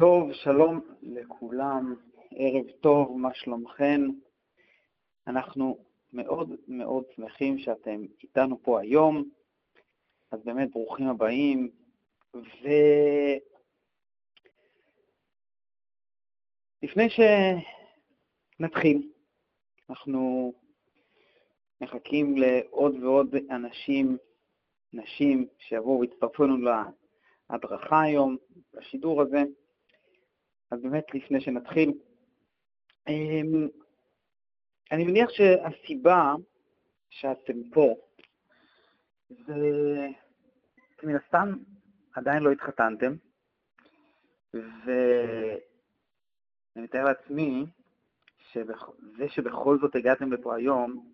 טוב, שלום לכולם, ערב טוב, מה שלומכם? אנחנו מאוד מאוד שמחים שאתם איתנו פה היום, אז באמת ברוכים הבאים, ולפני שנתחיל, אנחנו מחכים לעוד ועוד אנשים, נשים, שיבואו ויצטרפו לנו להדרכה היום, לשידור הזה. אז באמת, לפני שנתחיל, אמ, אני מניח שהסיבה שאתם פה זה מן הסתם עדיין לא התחתנתם, ואני מתאר לעצמי שזה שבכל זאת הגעתם לפה היום,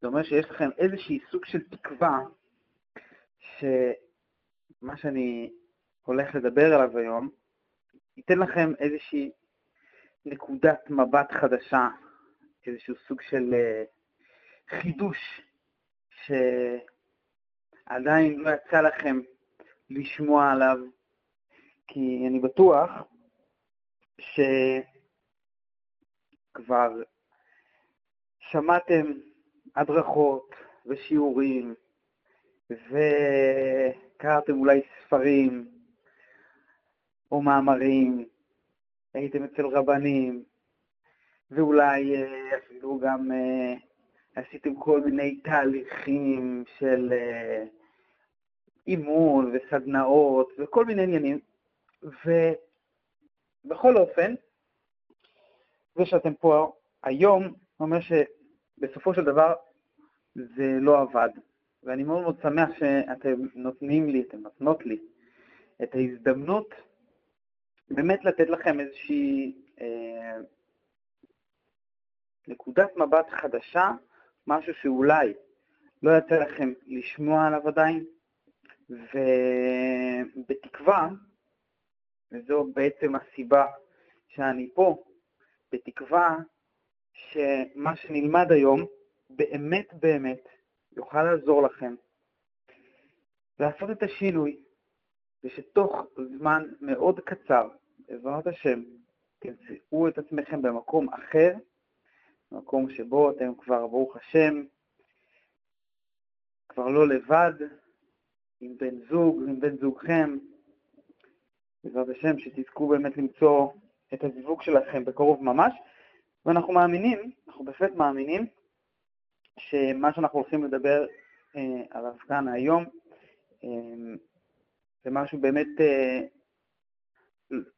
זה אומר שיש לכם איזשהי סוג של תקווה שמה שאני הולך לדבר עליו היום ייתן לכם איזושהי נקודת מבט חדשה, איזשהו סוג של uh, חידוש שעדיין לא יצא לכם לשמוע עליו, כי אני בטוח שכבר שמעתם הדרכות ושיעורים וקראתם אולי ספרים או מאמרים, הייתם אצל רבנים, ואולי אה, אפילו גם אה, עשיתם כל מיני תהליכים של אה, אימון וסדנאות וכל מיני עניינים, ובכל אופן, זה שאתם פה היום אומר שבסופו של דבר זה לא עבד. ואני מאוד מאוד שמח שאתם נותנים לי, אתם נותנות לי, את ההזדמנות באמת לתת לכם איזושהי אה, נקודת מבט חדשה, משהו שאולי לא יצא לכם לשמוע עליו עדיין, ובתקווה, וזו בעצם הסיבה שאני פה, בתקווה שמה שנלמד היום באמת באמת יוכל לעזור לכם לעשות את השינוי ושתוך זמן מאוד קצר, בעזרת השם, תמצאו את עצמכם במקום אחר, מקום שבו אתם כבר, ברוך השם, כבר לא לבד, עם בן זוג, עם בן זוגכם, בעזרת השם, שתזכו באמת למצוא את הזיווג שלכם בקרוב ממש, ואנחנו מאמינים, אנחנו בהחלט מאמינים, שמה שאנחנו הולכים לדבר אה, עליו כאן היום, אה, זה משהו באמת, אה,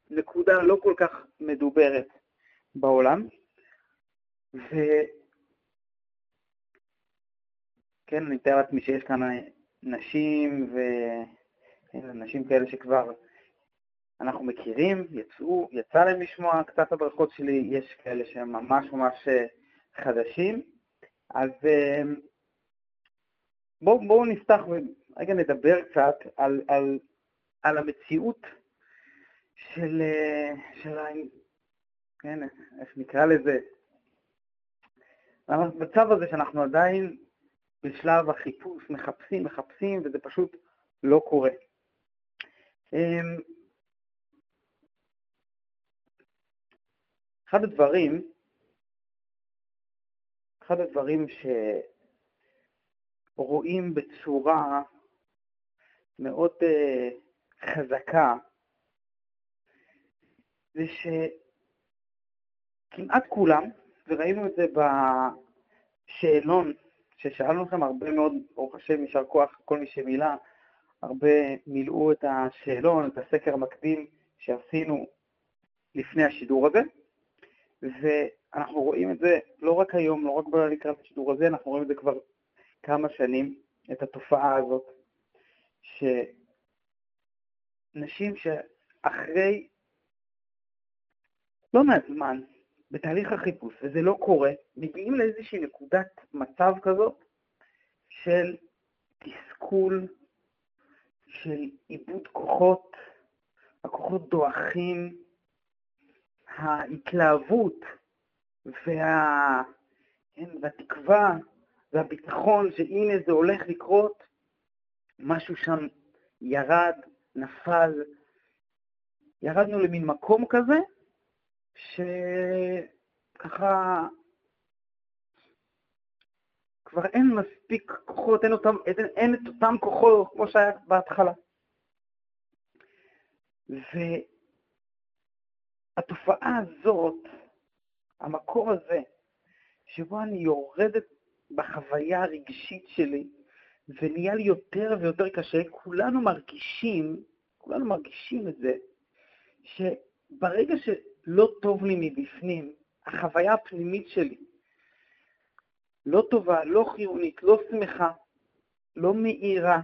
נקודה לא כל כך מדוברת בעולם. וכן, אני מתאר לעצמי שיש כאן נשים ונשים כאלה שכבר אנחנו מכירים, יצאו, יצא להם לשמוע קצת הדרכות שלי, יש כאלה שהם ממש ממש אה, חדשים. אז אה, בואו בוא נפתח ורגע נדבר קצת על, על על המציאות של, אה, של ה... כן, איך נקרא לזה? המצב הזה שאנחנו עדיין בשלב החיפוש, מחפשים, מחפשים, וזה פשוט לא קורה. אמ, אחד הדברים, אחד הדברים שרואים בצורה מאוד uh, חזקה זה שכמעט כולם, וראינו את זה בשאלון ששאלנו לכם הרבה מאוד, ברוך השם, יישר כוח, כל מי שמילא, הרבה מילאו את השאלון, את הסקר המקדים שעשינו לפני השידור הזה, ואנחנו רואים את זה לא רק היום, לא רק לקראת השידור הזה, אנחנו רואים את זה כבר כמה שנים, את התופעה הזאת, ש... נשים שאחרי לא מעט זמן בתהליך החיפוש, וזה לא קורה, מגיעים לאיזושהי נקודת מצב כזאת של תסכול, של איבוד כוחות, הכוחות דועכים, ההתלהבות וה... כן, והתקווה והביטחון שהנה זה הולך לקרות, משהו שם ירד, נפל, ירדנו למין מקום כזה, שככה כבר אין מספיק כוחות, אין, אותם, אין, אין את אותם כוחות כמו שהיה בהתחלה. והתופעה הזאת, המקום הזה, שבו אני יורדת בחוויה הרגשית שלי, ונהיה לי יותר ויותר קשה, כולנו מרגישים, כולנו מרגישים את זה, שברגע שלא טוב לי מבפנים, החוויה הפנימית שלי לא טובה, לא חיונית, לא שמחה, לא מאירה,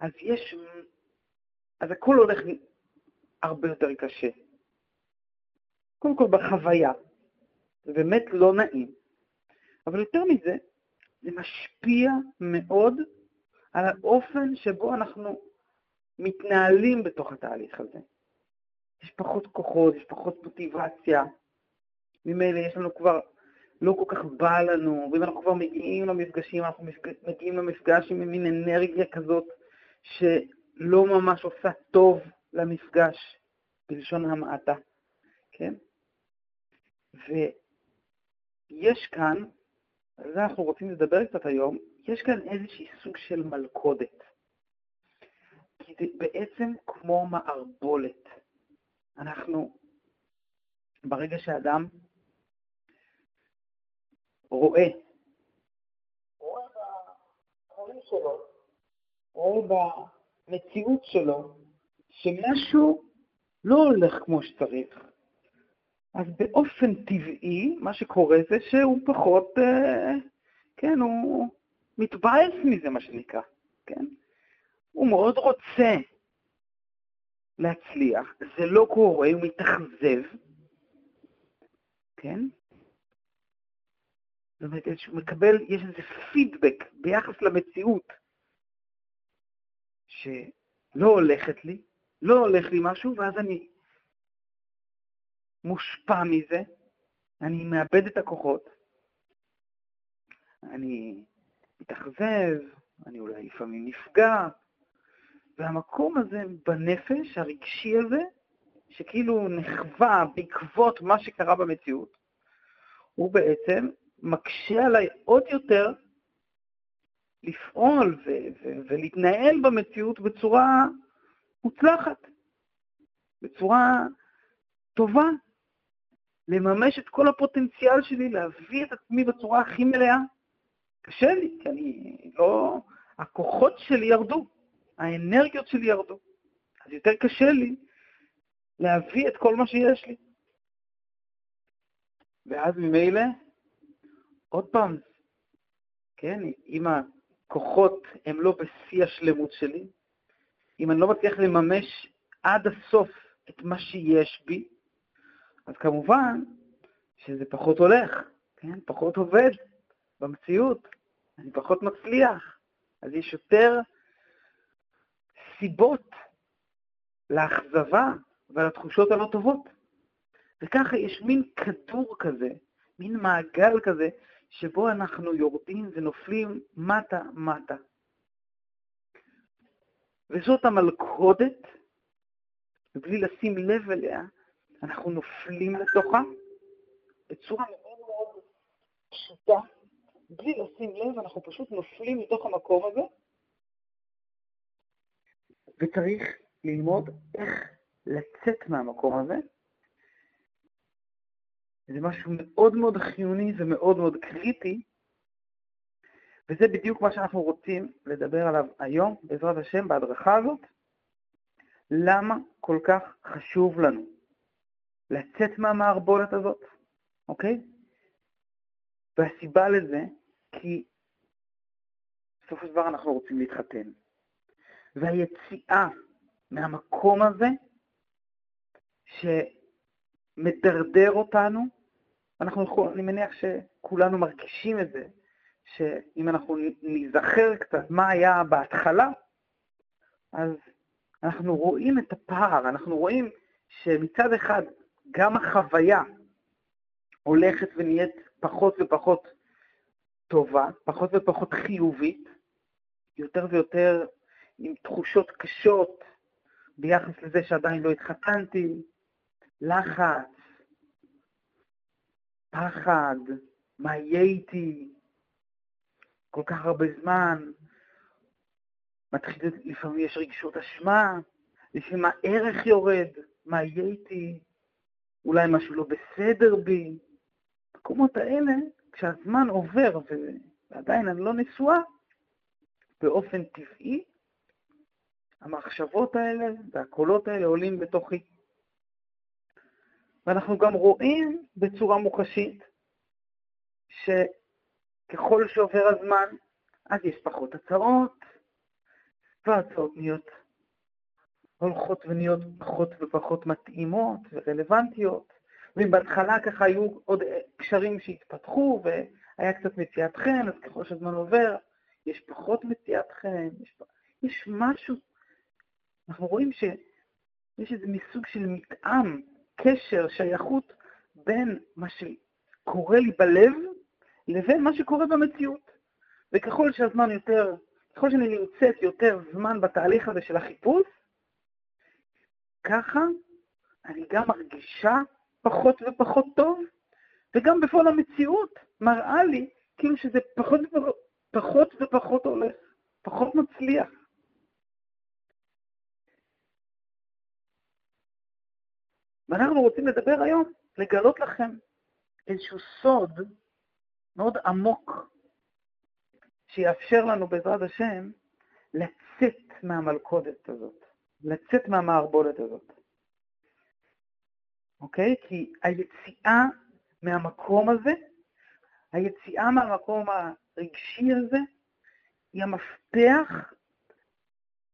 אז יש, אז הכל הולך הרבה יותר קשה. קודם כל בחוויה, זה באמת לא נעים, אבל יותר מזה, זה משפיע מאוד על האופן שבו אנחנו מתנהלים בתוך התהליך הזה. יש פחות כוחות, יש פחות מוטיבציה, ממילא יש לנו כבר, לא כל כך בא לנו, ואם אנחנו כבר מגיעים למפגשים, אנחנו מגיעים למפגש עם מין אנרגיה כזאת שלא ממש עושה טוב למפגש, בלשון המעטה, כן? ויש כאן על זה אנחנו רוצים לדבר קצת היום, יש כאן איזשהי סוג של מלכודת. כי זה בעצם כמו מערבולת. אנחנו, ברגע שאדם רואה, שלו, רואה במציאות שלו, שמשהו לא הולך כמו שצריך, אז באופן טבעי, מה שקורה זה שהוא פחות, אה, כן, הוא מתבאס מזה, מה שנקרא, כן? הוא מאוד רוצה להצליח, זה לא קורה, הוא מתאכזב, כן? זאת אומרת, הוא מקבל, יש איזה פידבק ביחס למציאות שלא הולכת לי, לא הולך לי משהו, ואז אני מושפע מזה, אני מאבד את הכוחות, אני מתאכזב, אני אולי לפעמים נפגע, והמקום הזה בנפש, הרגשי הזה, שכאילו נחווה בעקבות מה שקרה במציאות, הוא בעצם מקשה עליי עוד יותר לפעול ו- ו- ולהתנהל במציאות בצורה מוצלחת, בצורה טובה, לממש את כל הפוטנציאל שלי, להביא את עצמי בצורה הכי מלאה. קשה לי, כי אני לא... הכוחות שלי ירדו, האנרגיות שלי ירדו. אז יותר קשה לי להביא את כל מה שיש לי. ואז ממילא, עוד פעם, כן, אם הכוחות הם לא בשיא השלמות שלי, אם אני לא מצליח לממש עד הסוף את מה שיש בי, אז כמובן שזה פחות הולך, כן? פחות עובד במציאות, אני פחות מצליח, אז יש יותר סיבות לאכזבה ולתחושות הלא טובות. וככה יש מין כדור כזה, מין מעגל כזה, שבו אנחנו יורדים ונופלים מטה-מטה. וזאת המלכודת, ובלי לשים לב אליה, אנחנו נופלים לתוכה בצורה מאוד מאוד פשוטה, בלי לשים לב, אנחנו פשוט נופלים לתוך המקום הזה, וצריך ללמוד איך לצאת מהמקום הזה. זה משהו מאוד מאוד חיוני ומאוד מאוד קריטי, וזה בדיוק מה שאנחנו רוצים לדבר עליו היום, בעזרת השם, בהדרכה הזאת. למה כל כך חשוב לנו לצאת מהמערבולת הזאת, אוקיי? והסיבה לזה, כי בסופו של דבר אנחנו רוצים להתחתן. והיציאה מהמקום הזה, שמדרדר אותנו, אנחנו אני מניח שכולנו מרגישים את זה, שאם אנחנו נזכר קצת מה היה בהתחלה, אז אנחנו רואים את הפער, אנחנו רואים שמצד אחד גם החוויה הולכת ונהיית פחות ופחות טובה, פחות ופחות חיובית, יותר ויותר עם תחושות קשות, ביחס לזה שעדיין לא התחתנתי, לחץ, פחד, מה יהיה איתי, כל כך הרבה זמן, מתחיל, לפעמים יש רגשות אשמה, לפעמים הערך יורד, מה יהיה איתי, אולי משהו לא בסדר בי. במקומות האלה, כשהזמן עובר ועדיין אני לא נשואה, באופן טבעי, המחשבות האלה והקולות האלה עולים בתוכי. ואנחנו גם רואים בצורה מוחשית שככל שעובר הזמן, אז יש פחות הצעות, וההצעות נהיות, הולכות ונהיות פחות ופחות מתאימות ורלוונטיות. ואם בהתחלה ככה היו עוד קשרים שהתפתחו והיה קצת מציאת חן, אז ככל שהזמן עובר, יש פחות מציאת חן, יש, יש משהו, אנחנו רואים שיש איזה מסוג של מתאם, קשר, שייכות בין מה שקורה לי בלב לבין מה שקורה במציאות. וככל שהזמן יותר, ככל שאני נמצאת יותר זמן בתהליך הזה של החיפוש, ככה אני גם מרגישה פחות ופחות טוב, וגם בפועל המציאות מראה לי כאילו שזה פחות ופחות, פחות ופחות הולך, פחות מצליח. ואנחנו רוצים לדבר היום, לגלות לכם איזשהו סוד מאוד עמוק, שיאפשר לנו בעזרת השם לצאת מהמלכודת הזאת, לצאת מהמערבולת הזאת. אוקיי? כי היציאה מהמקום הזה, היציאה מהמקום הרגשי הזה, היא המפתח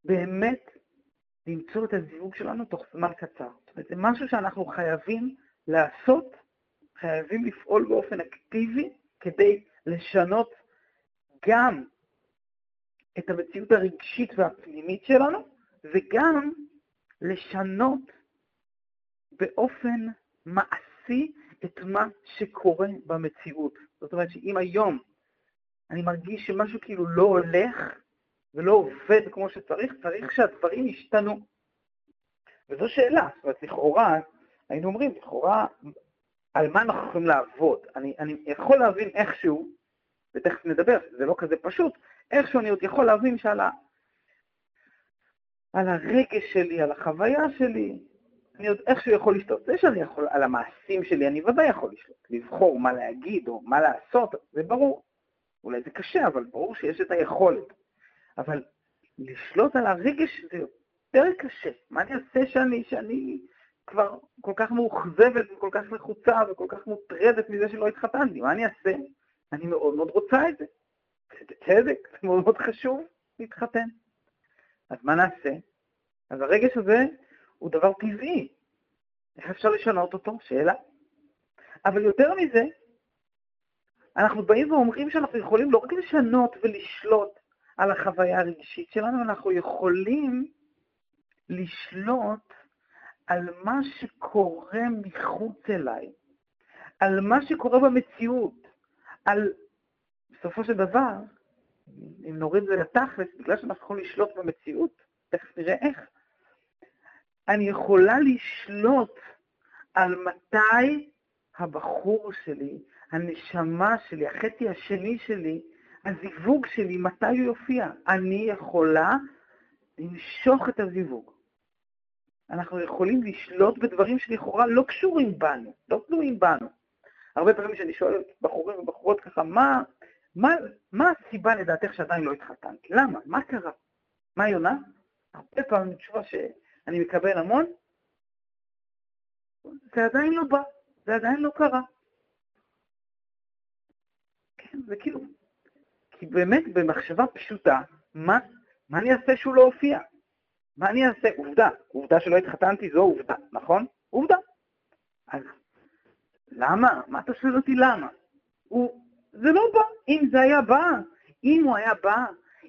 באמת למצוא את הזיווג שלנו תוך זמן קצר. זאת אומרת, זה משהו שאנחנו חייבים לעשות, חייבים לפעול באופן אקטיבי כדי לשנות גם את המציאות הרגשית והפנימית שלנו, וגם לשנות באופן מעשי את מה שקורה במציאות. זאת אומרת שאם היום אני מרגיש שמשהו כאילו לא הולך ולא עובד כמו שצריך, צריך שהדברים ישתנו. וזו שאלה, זאת אומרת, לכאורה, היינו אומרים, לכאורה, על מה אנחנו יכולים לעבוד? אני, אני יכול להבין איכשהו, ותכף נדבר, זה לא כזה פשוט, איכשהו אני עוד יכול להבין שעל. על הרגש שלי, על החוויה שלי, אני עוד איכשהו יכול לשתות. זה שאני יכול, על המעשים שלי, אני ודאי יכול לשלוט. לבחור מה להגיד או מה לעשות, זה ברור. אולי זה קשה, אבל ברור שיש את היכולת. אבל לשלוט על הרגש זה יותר קשה. מה אני אעשה שאני, שאני כבר כל כך מאוכזבת וכל כך לחוצה וכל כך מוטרדת מזה שלא התחתנתי? מה אני אעשה? אני מאוד מאוד רוצה את זה. זה בצדק, זה מאוד מאוד חשוב להתחתן. אז מה נעשה? אז הרגש הזה הוא דבר טבעי. איך אפשר לשנות אותו? שאלה. אבל יותר מזה, אנחנו באים ואומרים שאנחנו יכולים לא רק לשנות ולשלוט על החוויה הרגשית שלנו, אנחנו יכולים לשלוט על מה שקורה מחוץ אליי, על מה שקורה במציאות, על, בסופו של דבר, אם נוריד את זה לתכלס, בגלל שאנחנו יכולים לשלוט במציאות, תכף נראה איך, אני יכולה לשלוט על מתי הבחור שלי, הנשמה שלי, החטא השני שלי, הזיווג שלי, מתי הוא יופיע. אני יכולה למשוך את הזיווג. אנחנו יכולים לשלוט בדברים שלכאורה לא קשורים בנו, לא תלויים בנו. הרבה פעמים כשאני שואל בחורים ובחורות ככה, מה, מה, מה הסיבה לדעתך שעדיין לא התחתנת? למה? מה קרה? מה היא עונה? הרבה פעמים תשובה שאני מקבל המון, זה עדיין לא בא, זה עדיין לא קרה. כן, זה כאילו, כי באמת במחשבה פשוטה, מה, מה אני אעשה שהוא לא הופיע? מה אני אעשה? עובדה, עובדה שלא התחתנתי זו עובדה, נכון? עובדה. אז למה? מה אתה שואל אותי למה? הוא, זה לא בא. אם זה היה בא, אם הוא היה בא,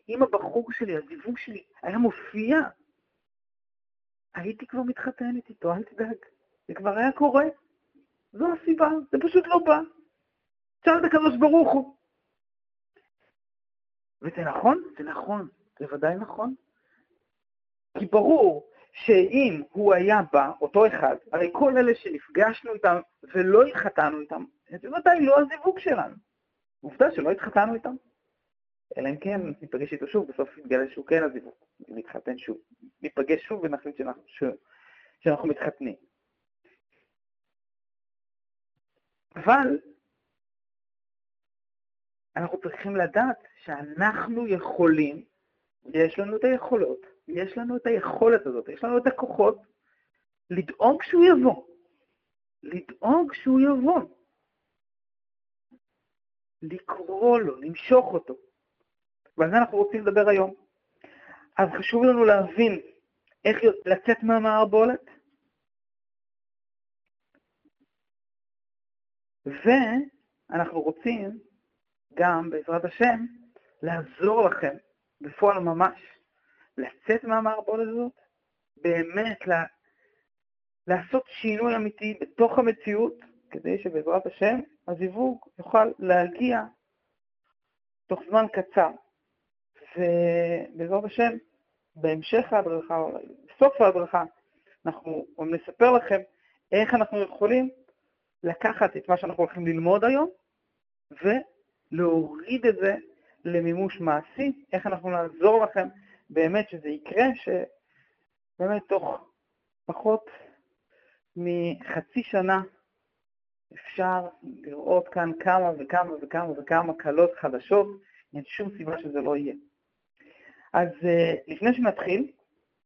אם הבחור שלי, הזיווג שלי, היה מופיע, הייתי כבר מתחתנת איתו, אל תדאג. זה כבר היה קורה. זו הסיבה, זה פשוט לא בא. שאל את הקדוש ברוך הוא. וזה נכון? זה נכון, זה ודאי נכון. כי ברור שאם הוא היה בא, אותו אחד, הרי כל אלה שנפגשנו איתם ולא התחתנו איתם, זה ודאי לא הזיווג שלנו. עובדה שלא התחתנו איתם. אלא אם כן ניפגש איתו שוב, בסוף יתגלה שהוא כן הזיווג, נתחתן שוב. ניפגש שוב ונחליט שאנחנו, שאנחנו מתחתנים. אבל אנחנו צריכים לדעת שאנחנו יכולים, יש לנו את היכולות, יש לנו את היכולת הזאת, יש לנו את הכוחות לדאוג שהוא יבוא. לדאוג שהוא יבוא. לקרוא לו, למשוך אותו. ועל זה אנחנו רוצים לדבר היום. אז חשוב לנו להבין איך לצאת מהמערבולת, ואנחנו רוצים גם, בעזרת השם, לעזור לכם, בפועל ממש, לצאת מהמערבולת הזאת, באמת לה, לעשות שינוי אמיתי בתוך המציאות, כדי שבעזרת השם הזיווג יוכל להגיע תוך זמן קצר. ובעזרת השם, בהמשך ההדרכה, או בסוף ההדרכה, אנחנו נספר לכם איך אנחנו יכולים לקחת את מה שאנחנו הולכים ללמוד היום ולהוריד את זה למימוש מעשי, איך אנחנו נעזור לכם באמת שזה יקרה, שבאמת תוך פחות מחצי שנה אפשר לראות כאן כמה וכמה וכמה וכמה קלות חדשות, אין שום סיבה שזה לא יהיה. אז אה, לפני שנתחיל,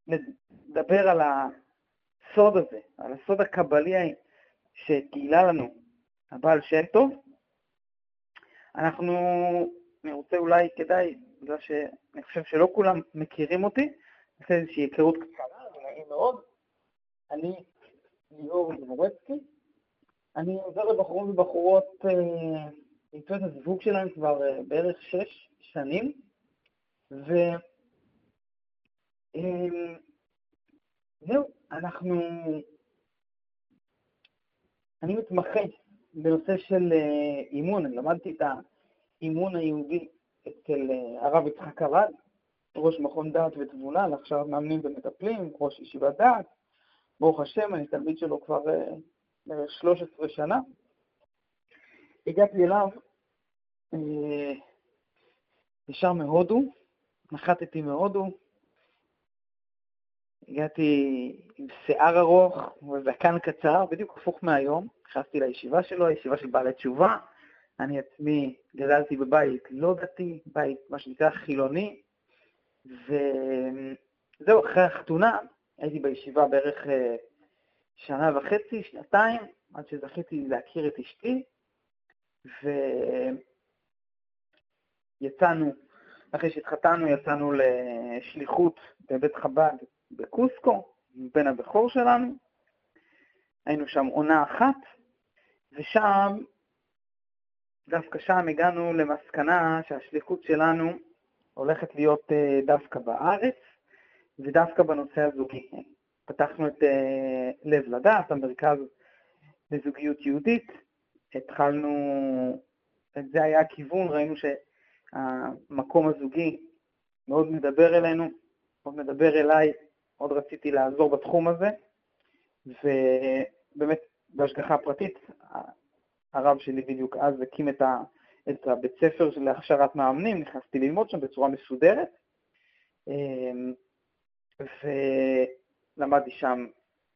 נדבר על הסוד הזה, על הסוד הקבלי שגילה לנו הבעל שם טוב. אנחנו, אני רוצה אולי, כדאי, בגלל שאני חושב שלא כולם מכירים אותי, נעשה איזושהי היכרות קצרה, זה נעים מאוד. אני ליאור זמורצקי, אני עוזר לבחורים ובחורות אה, למצוא את הזיווג שלהם כבר אה, בערך שש שנים, וזהו, אה, אנחנו אני מתמחה בנושא של אימון, אני למדתי את האימון היהודי אצל הרב יצחק ארד, ראש מכון דעת ותבונה להכשרת מאמנים ומטפלים, ראש ישיבת דעת. ברוך השם, אני תלמיד שלו כבר 13 אה, שנה. הגעתי אליו ישר מהודו, נחתתי מהודו, הגעתי עם שיער ארוך וזקן קצר, בדיוק הפוך מהיום. נכנסתי לישיבה שלו, ישיבה של בעלי תשובה. אני עצמי גדלתי בבית לא דתי, בית מה שנקרא חילוני, וזהו, אחרי החתונה הייתי בישיבה בערך אה, שנה וחצי, שנתיים, עד שזכיתי להכיר את אשתי, ויצאנו, אחרי שהתחתנו, יצאנו לשליחות בבית חב"ד בקוסקו, בן הבכור שלנו. היינו שם עונה אחת, ושם, דווקא שם הגענו למסקנה שהשליחות שלנו הולכת להיות אה, דווקא בארץ, ודווקא בנושא הזוגי. פתחנו את אה, לב לדעת, המרכז לזוגיות יהודית, התחלנו, זה היה הכיוון, ראינו שהמקום הזוגי מאוד מדבר אלינו, מאוד מדבר אליי מאוד רציתי לעזור בתחום הזה, ובאמת בהשגחה פרטית, הרב שלי בדיוק אז הקים את, ה, את הבית ספר של הכשרת מאמנים, נכנסתי ללמוד שם בצורה מסודרת, אמ, ולמדתי שם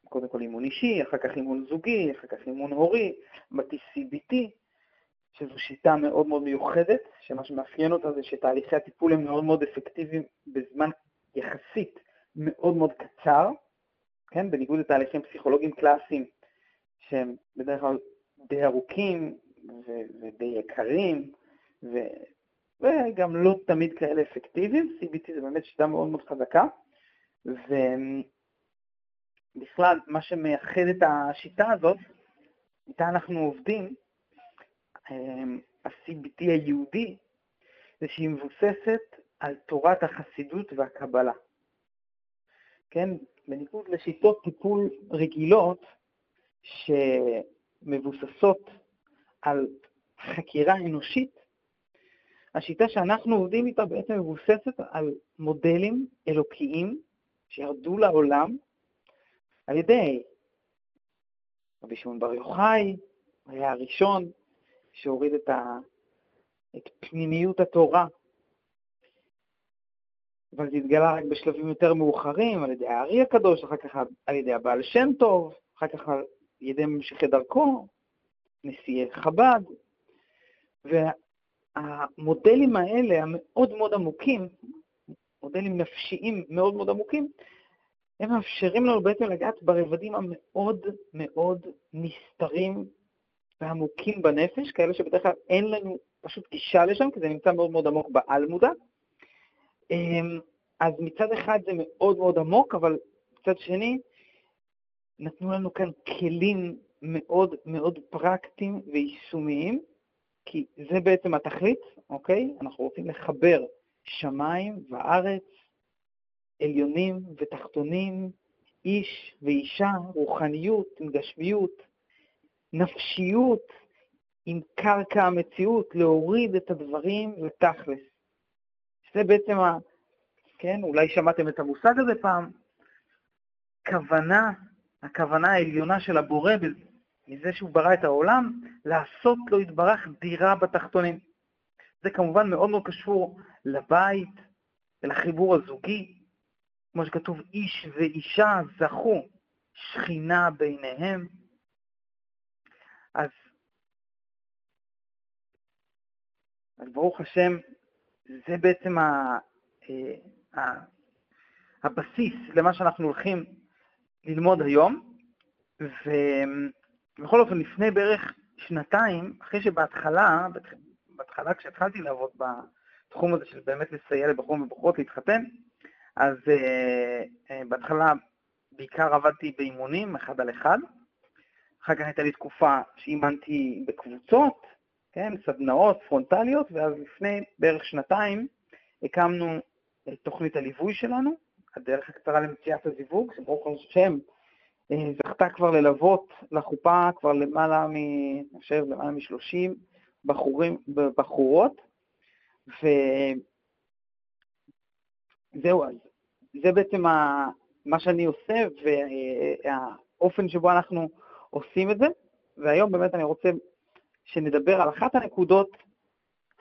קודם כל אימון אישי, אחר כך אימון זוגי, אחר כך אימון הורי, למדתי CBT, שזו שיטה מאוד מאוד מיוחדת, שמה שמאפיין אותה זה שתהליכי הטיפול הם מאוד מאוד אפקטיביים בזמן יחסית מאוד מאוד קצר, כן? בניגוד לתהליכים פסיכולוגיים קלאסיים שהם בדרך כלל די ארוכים ו- ודי יקרים, ו- וגם לא תמיד כאלה אפקטיביים. CBT זה באמת שיטה מאוד מאוד חזקה, ובכלל, מה שמייחד את השיטה הזאת, איתה אנחנו עובדים, אמ, ה-CBT היהודי, זה שהיא מבוססת על תורת החסידות והקבלה. כן? בניגוד לשיטות טיפול רגילות שמבוססות על חקירה אנושית, השיטה שאנחנו עובדים איתה בעצם מבוססת על מודלים אלוקיים שירדו לעולם על ידי רבי שמעון בר יוחאי, היה הראשון שהוריד את, ה... את פנימיות התורה, אבל זה התגלה רק בשלבים יותר מאוחרים, על ידי הארי הקדוש, אחר כך על ידי הבעל שם טוב, אחר כך על ידי ממשיכי דרכו, נשיאי חב"ד, והמודלים האלה, המאוד מאוד עמוקים, מודלים נפשיים מאוד מאוד עמוקים, הם מאפשרים לנו בעצם לגעת ברבדים המאוד מאוד נסתרים ועמוקים בנפש, כאלה שבדרך כלל אין לנו פשוט גישה לשם, כי זה נמצא מאוד מאוד עמוק בעל-מודע. אמ, אז מצד אחד זה מאוד מאוד עמוק, אבל מצד שני, נתנו לנו כאן כלים מאוד מאוד פרקטיים ויישומיים, כי זה בעצם התכלית, אוקיי? אנחנו רוצים לחבר שמיים וארץ, עליונים ותחתונים, איש ואישה, רוחניות עם גשמיות, נפשיות עם קרקע המציאות, להוריד את הדברים לתכלס. זה בעצם, ה, כן, אולי שמעתם את המושג הזה פעם, כוונה, הכוונה העליונה של הבורא מזה שהוא ברא את העולם, לעשות לו יתברך דירה בתחתונים. זה כמובן מאוד מאוד קשור לבית ולחיבור הזוגי, כמו שכתוב, איש ואישה זכו, שכינה ביניהם. אז, אז ברוך השם, זה בעצם ה, אה, ה, הבסיס למה שאנחנו הולכים ללמוד היום, ובכל אופן, לפני בערך שנתיים, אחרי שבהתחלה, בהתחלה כשהתחלתי לעבוד בתחום הזה של באמת לסייע לבחורים ובחורות להתחתן, אז uh, uh, בהתחלה בעיקר עבדתי באימונים, אחד על אחד. אחר כך הייתה לי תקופה שאימנתי בקבוצות, כן, סדנאות פרונטליות, ואז לפני בערך שנתיים הקמנו את תוכנית הליווי שלנו, הדרך הקצרה למציאת הזיווג, שברוך השם אה, זכתה כבר ללוות לחופה כבר למעלה מ... אני חושב, למעלה מ-30 בחורים ובחורות, וזהו, אז זה בעצם ה... מה שאני עושה והאופן שבו אנחנו עושים את זה, והיום באמת אני רוצה שנדבר על אחת הנקודות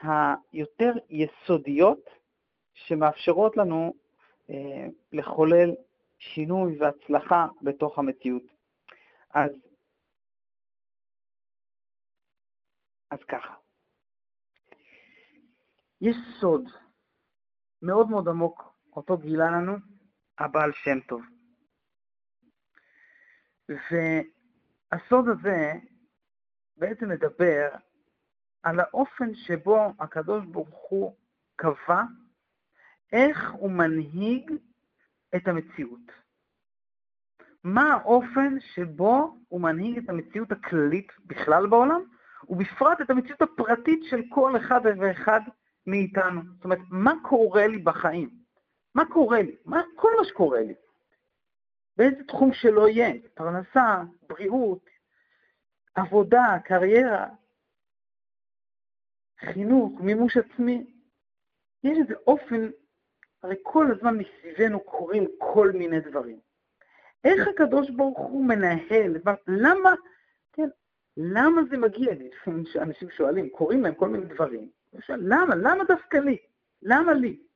היותר יסודיות שמאפשרות לנו אה, לחולל שינוי והצלחה בתוך המציאות. אז, אז ככה, יש סוד מאוד מאוד עמוק, אותו גילה לנו הבעל שם טוב. והסוד הזה בעצם מדבר על האופן שבו הקדוש ברוך הוא קבע איך הוא מנהיג את המציאות. מה האופן שבו הוא מנהיג את המציאות הכללית בכלל בעולם, ובפרט את המציאות הפרטית של כל אחד ואחד מאיתנו. זאת אומרת, מה קורה לי בחיים? מה קורה לי? מה, כל מה שקורה לי. באיזה תחום שלא יהיה, פרנסה, בריאות, עבודה, קריירה, חינוך, מימוש עצמי. יש איזה אופן הרי כל הזמן מסביבנו קורים כל מיני דברים. איך הקדוש ברוך הוא מנהל? למה, כן, למה זה מגיע לי? לפעמים שאנשים שואלים, קורים להם כל מיני דברים. למה? למה דווקא לי? למה לי?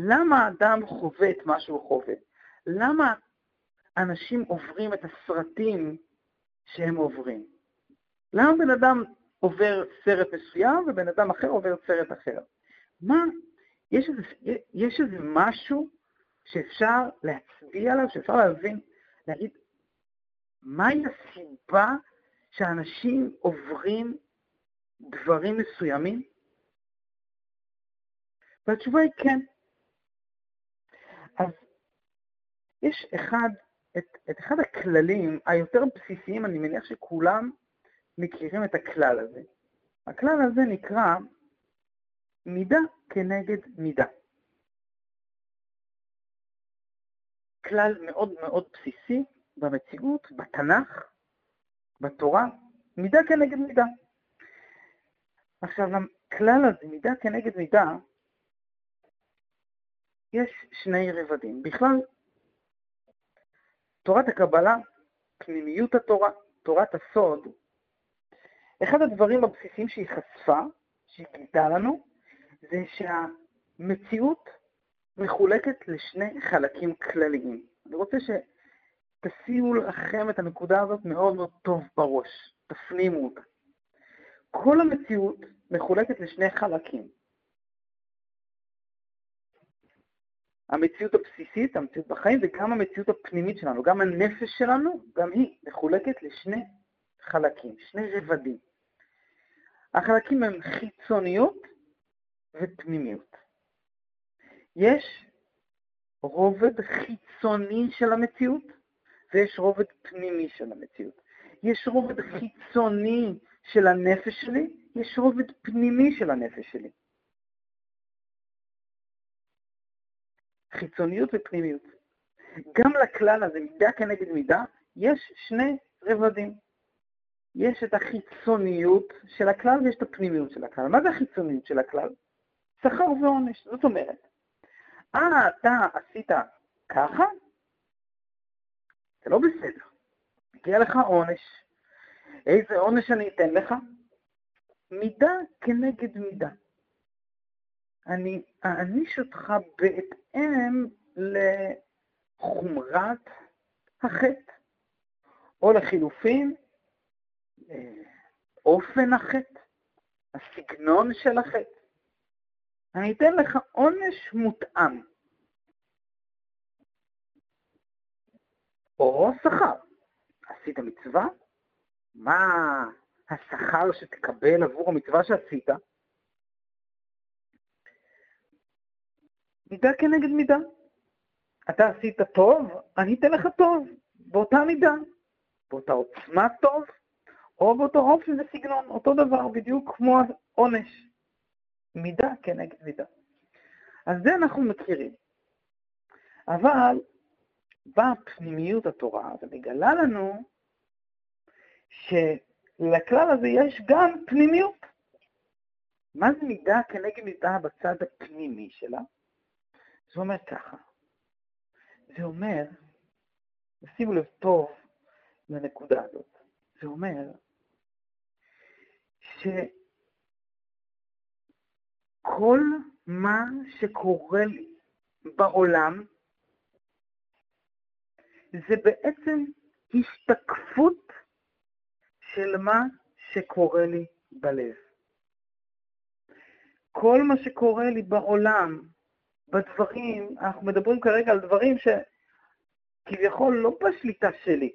למה האדם חווה את מה שהוא חווה? למה אנשים עוברים את הסרטים שהם עוברים? למה בן אדם עובר סרט מסוים ובן אדם אחר עובר סרט אחר? מה יש איזה, יש איזה משהו שאפשר להצביע עליו, שאפשר להבין, להגיד, מהי הסיבה שאנשים עוברים דברים מסוימים? והתשובה היא כן. אז יש אחד, את, את אחד הכללים היותר בסיסיים, אני מניח שכולם מכירים את הכלל הזה. הכלל הזה נקרא מידה כנגד מידה. כלל מאוד מאוד בסיסי במציאות, בתנ"ך, בתורה, מידה כנגד מידה. עכשיו, לכלל הזה, מידה כנגד מידה, יש שני רבדים. בכלל, תורת הקבלה, פנימיות התורה, תורת הסוד, אחד הדברים הבסיסיים שהיא חשפה, שהיא גילתה לנו, זה שהמציאות מחולקת לשני חלקים כלליים. אני רוצה שתשימו לכם את הנקודה הזאת מאוד מאוד טוב בראש, תפנימו אותה. כל המציאות מחולקת לשני חלקים. המציאות הבסיסית, המציאות בחיים, וגם המציאות הפנימית שלנו, גם הנפש שלנו, גם היא מחולקת לשני חלקים, שני רבדים. החלקים הם חיצוניות ופנימיות. יש רובד חיצוני של המציאות ויש רובד פנימי של המציאות. יש רובד חיצוני של הנפש שלי, יש רובד פנימי של הנפש שלי. חיצוניות ופנימיות. גם לכלל הזה, מידה כנגד מידה, יש שני רבדים. יש את החיצוניות של הכלל ויש את הפנימיות של הכלל. מה זה החיצוניות של הכלל? שכר ועונש. זאת אומרת, אה, אתה עשית ככה? זה לא בסדר. מגיע לך עונש. איזה עונש אני אתן לך? מידה כנגד מידה. אני אעניש אותך בהתאם לחומרת החטא, או לחילופין, אופן החטא, הסגנון של החטא. אני אתן לך עונש מותאם. או שכר. עשית מצווה? מה השכר שתקבל עבור המצווה שעשית? מידה כנגד מידה. אתה עשית טוב, אני אתן לך טוב, באותה מידה, באותה עוצמה טוב, או באותו אופן וסגנון, אותו דבר, בדיוק כמו העונש. מידה כנגד מידה. אז זה אנחנו מכירים. אבל באה פנימיות התורה ומגלה לנו שלכלל הזה יש גם פנימיות. מה זה מידה כנגד מידה בצד הפנימי שלה? זה אומר ככה, זה אומר, שימו לב טוב לנקודה הזאת, זה אומר שכל מה שקורה לי בעולם זה בעצם השתקפות של מה שקורה לי בלב. כל מה שקורה לי בעולם, בדברים, אנחנו מדברים כרגע על דברים שכביכול לא בשליטה שלי.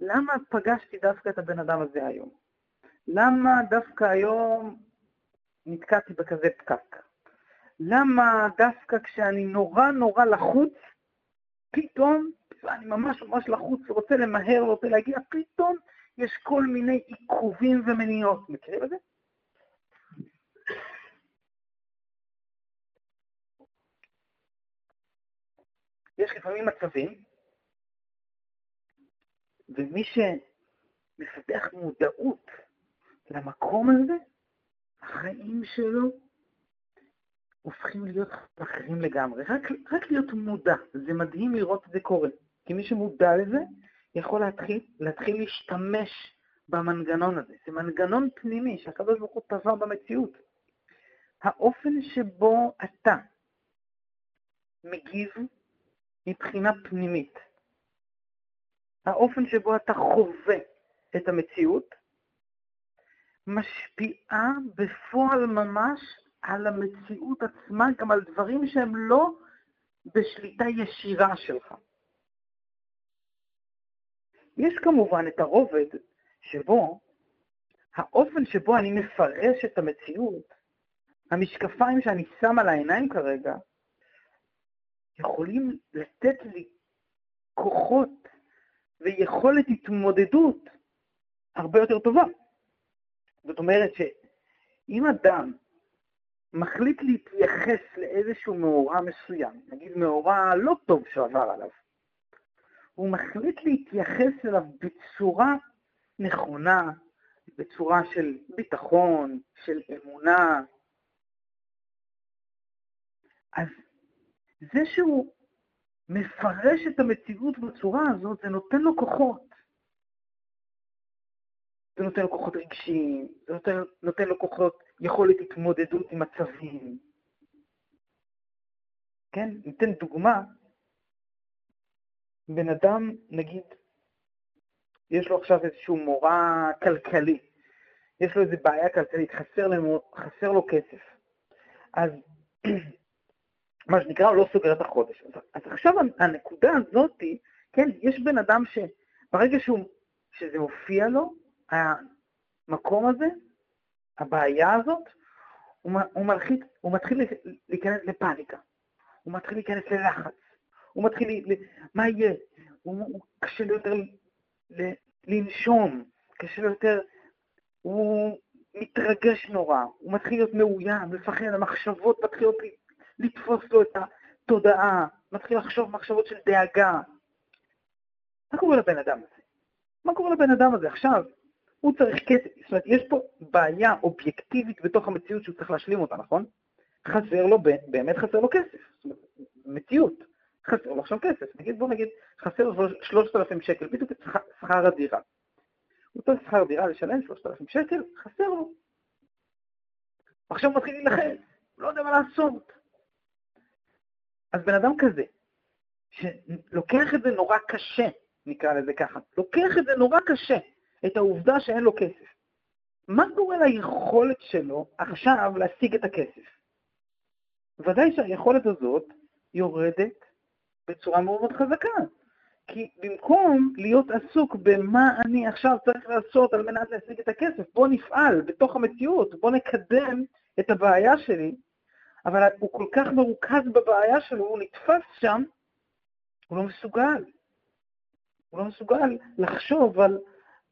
למה פגשתי דווקא את הבן אדם הזה היום? למה דווקא היום נתקעתי בכזה פקק? למה דווקא כשאני נורא נורא לחוץ, פתאום, אני ממש ממש לחוץ ורוצה למהר ורוצה להגיע, פתאום יש כל מיני עיכובים ומניעות. מכירים את זה? יש לפעמים מצבים, ומי שמפתח מודעות למקום הזה, החיים שלו הופכים להיות אחרים לגמרי. רק, רק להיות מודע, זה מדהים לראות את זה קורה. כי מי שמודע לזה, יכול להתחיל, להתחיל להשתמש במנגנון הזה. זה מנגנון פנימי הוא טבע במציאות. האופן שבו אתה מגיב מבחינה פנימית. האופן שבו אתה חווה את המציאות משפיעה בפועל ממש על המציאות עצמה, גם על דברים שהם לא בשליטה ישירה שלך. יש כמובן את הרובד שבו האופן שבו אני מפרש את המציאות, המשקפיים שאני שם על העיניים כרגע, יכולים לתת לי כוחות ויכולת התמודדות הרבה יותר טובה. זאת אומרת שאם אדם מחליט להתייחס לאיזשהו מאורע מסוים, נגיד מאורע לא טוב שעבר עליו, הוא מחליט להתייחס אליו בצורה נכונה, בצורה של ביטחון, של אמונה, אז זה שהוא מפרש את המציאות בצורה הזאת, זה נותן לו כוחות. זה נותן לו כוחות רגשיים, זה נותן, נותן לו כוחות יכולת התמודדות עם מצבים. כן, ניתן דוגמה, בן אדם, נגיד, יש לו עכשיו איזשהו מורה כלכלי, יש לו איזו בעיה כלכלית, חסר, לנו, חסר לו כסף. אז מה שנקרא, הוא לא סוגר את החודש. אז, אז עכשיו הנקודה הזאת, כן, יש בן אדם שברגע שהוא, שזה מופיע לו, המקום הזה, הבעיה הזאת, הוא, הוא, מלחיץ, הוא מתחיל להיכנס לפאניקה, הוא מתחיל להיכנס ללחץ, הוא מתחיל, ל... מה יהיה? הוא, הוא קשה לו יותר ל, לנשום, קשה לו יותר, הוא מתרגש נורא, הוא מתחיל להיות מאוים, לפחד, המחשבות מתחילות לתפוס לו את התודעה, מתחיל לחשוב מחשבות של דאגה. מה קורה לבן אדם הזה? מה קורה לבן אדם הזה עכשיו? הוא צריך כסף, זאת אומרת, יש פה בעיה אובייקטיבית בתוך המציאות שהוא צריך להשלים אותה, נכון? חסר לו, באמת חסר לו כסף, מציאות, חסר לו עכשיו כסף. נגיד, בוא נגיד, חסר לו 3,000 שקל, בדיוק את שכר הדירה. הוא צריך שכר דירה לשלם 3,000 שקל, חסר לו. עכשיו הוא מתחיל להילחץ, לא יודע מה לעשות. אז בן אדם כזה, שלוקח את זה נורא קשה, נקרא לזה ככה, לוקח את זה נורא קשה, את העובדה שאין לו כסף. מה קורה ליכולת שלו עכשיו להשיג את הכסף? ודאי שהיכולת הזאת יורדת בצורה מאוד מאוד חזקה. כי במקום להיות עסוק במה אני עכשיו צריך לעשות על מנת להשיג את הכסף, בוא נפעל בתוך המציאות, בוא נקדם את הבעיה שלי, אבל הוא כל כך מרוכז בבעיה שלו, הוא נתפס שם, הוא לא מסוגל. הוא לא מסוגל לחשוב על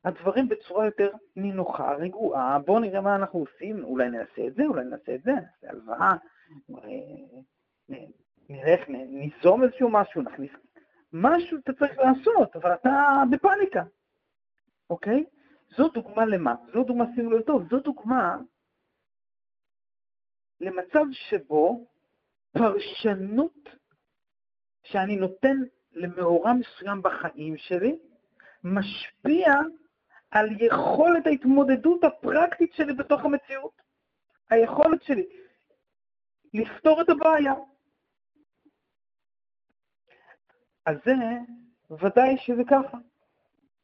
הדברים בצורה יותר נינוחה, רגועה, בואו נראה מה אנחנו עושים, אולי נעשה את זה, אולי נעשה את זה, נעשה הלוואה, נלך, ניזום איזשהו משהו, נכניס... משהו אתה צריך לעשות, אבל אתה בפאניקה, אוקיי? זו דוגמה למה? זו דוגמה, שימו לב טוב, זו דוגמה למצב שבו פרשנות שאני נותן למאורע מסוים בחיים שלי, משפיע על יכולת ההתמודדות הפרקטית שלי בתוך המציאות. היכולת שלי לפתור את הבעיה. אז זה, ודאי שזה ככה.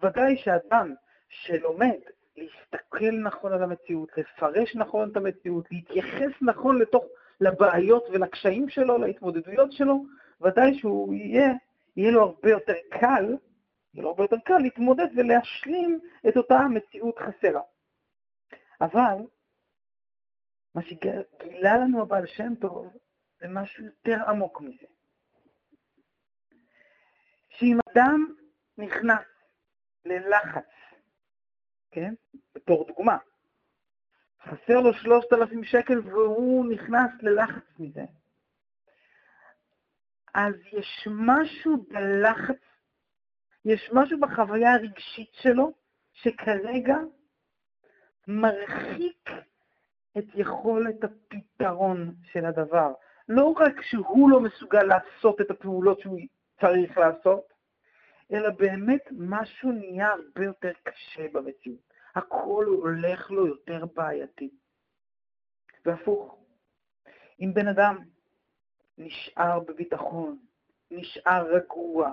ודאי שאדם שלומד להסתכל נכון על המציאות, לפרש נכון את המציאות, להתייחס נכון לתוך, לבעיות ולקשיים שלו, להתמודדויות שלו, ודאי שהוא יהיה, יהיה לו הרבה יותר קל, יהיה לו הרבה יותר קל להתמודד ולהשלים את אותה מציאות חסרה. אבל, מה שגילה לנו הבעל שם טוב, זה משהו יותר עמוק מזה. שאם אדם נכנס ללחץ כן? בתור דוגמה. חסר לו 3,000 שקל והוא נכנס ללחץ מזה. אז יש משהו בלחץ, יש משהו בחוויה הרגשית שלו, שכרגע מרחיק את יכולת הפתרון של הדבר. לא רק שהוא לא מסוגל לעשות את הפעולות שהוא צריך לעשות, אלא באמת משהו נהיה הרבה יותר קשה במציאות. הכל הולך לו יותר בעייתי. והפוך, אם בן אדם נשאר בביטחון, נשאר רגוע,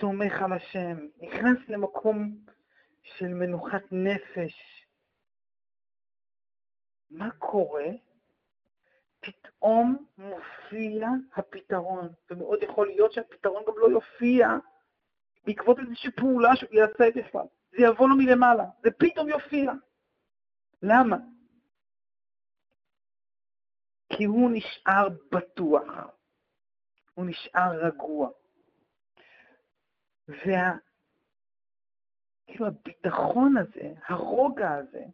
סומך על השם, נכנס למקום של מנוחת נפש, מה קורה? פתאום מופיע הפתרון, ומאוד יכול להיות שהפתרון גם לא יופיע בעקבות איזושהי פעולה שהוא יעשה בכלל. זה יבוא לו מלמעלה, זה פתאום יופיע. למה? כי הוא נשאר בטוח, הוא נשאר רגוע. וה... כאילו הביטחון הזה, הרוגע הזה,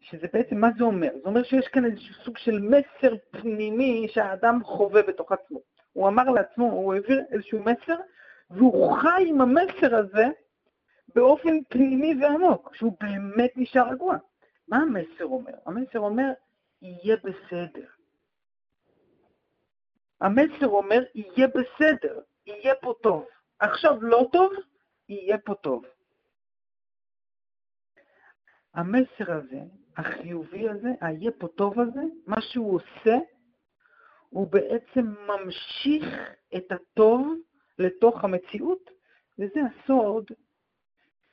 שזה בעצם, מה זה אומר? זה אומר שיש כאן איזשהו סוג של מסר פנימי שהאדם חווה בתוך עצמו. הוא אמר לעצמו, הוא העביר איזשהו מסר, והוא חי עם המסר הזה באופן פנימי ועמוק, שהוא באמת נשאר רגוע. מה המסר אומר? המסר אומר, יהיה בסדר. המסר אומר, יהיה בסדר, יהיה פה טוב. עכשיו לא טוב, יהיה פה טוב. המסר הזה, החיובי הזה, היהיה פה טוב הזה, מה שהוא עושה, הוא בעצם ממשיך את הטוב לתוך המציאות, וזה הסוד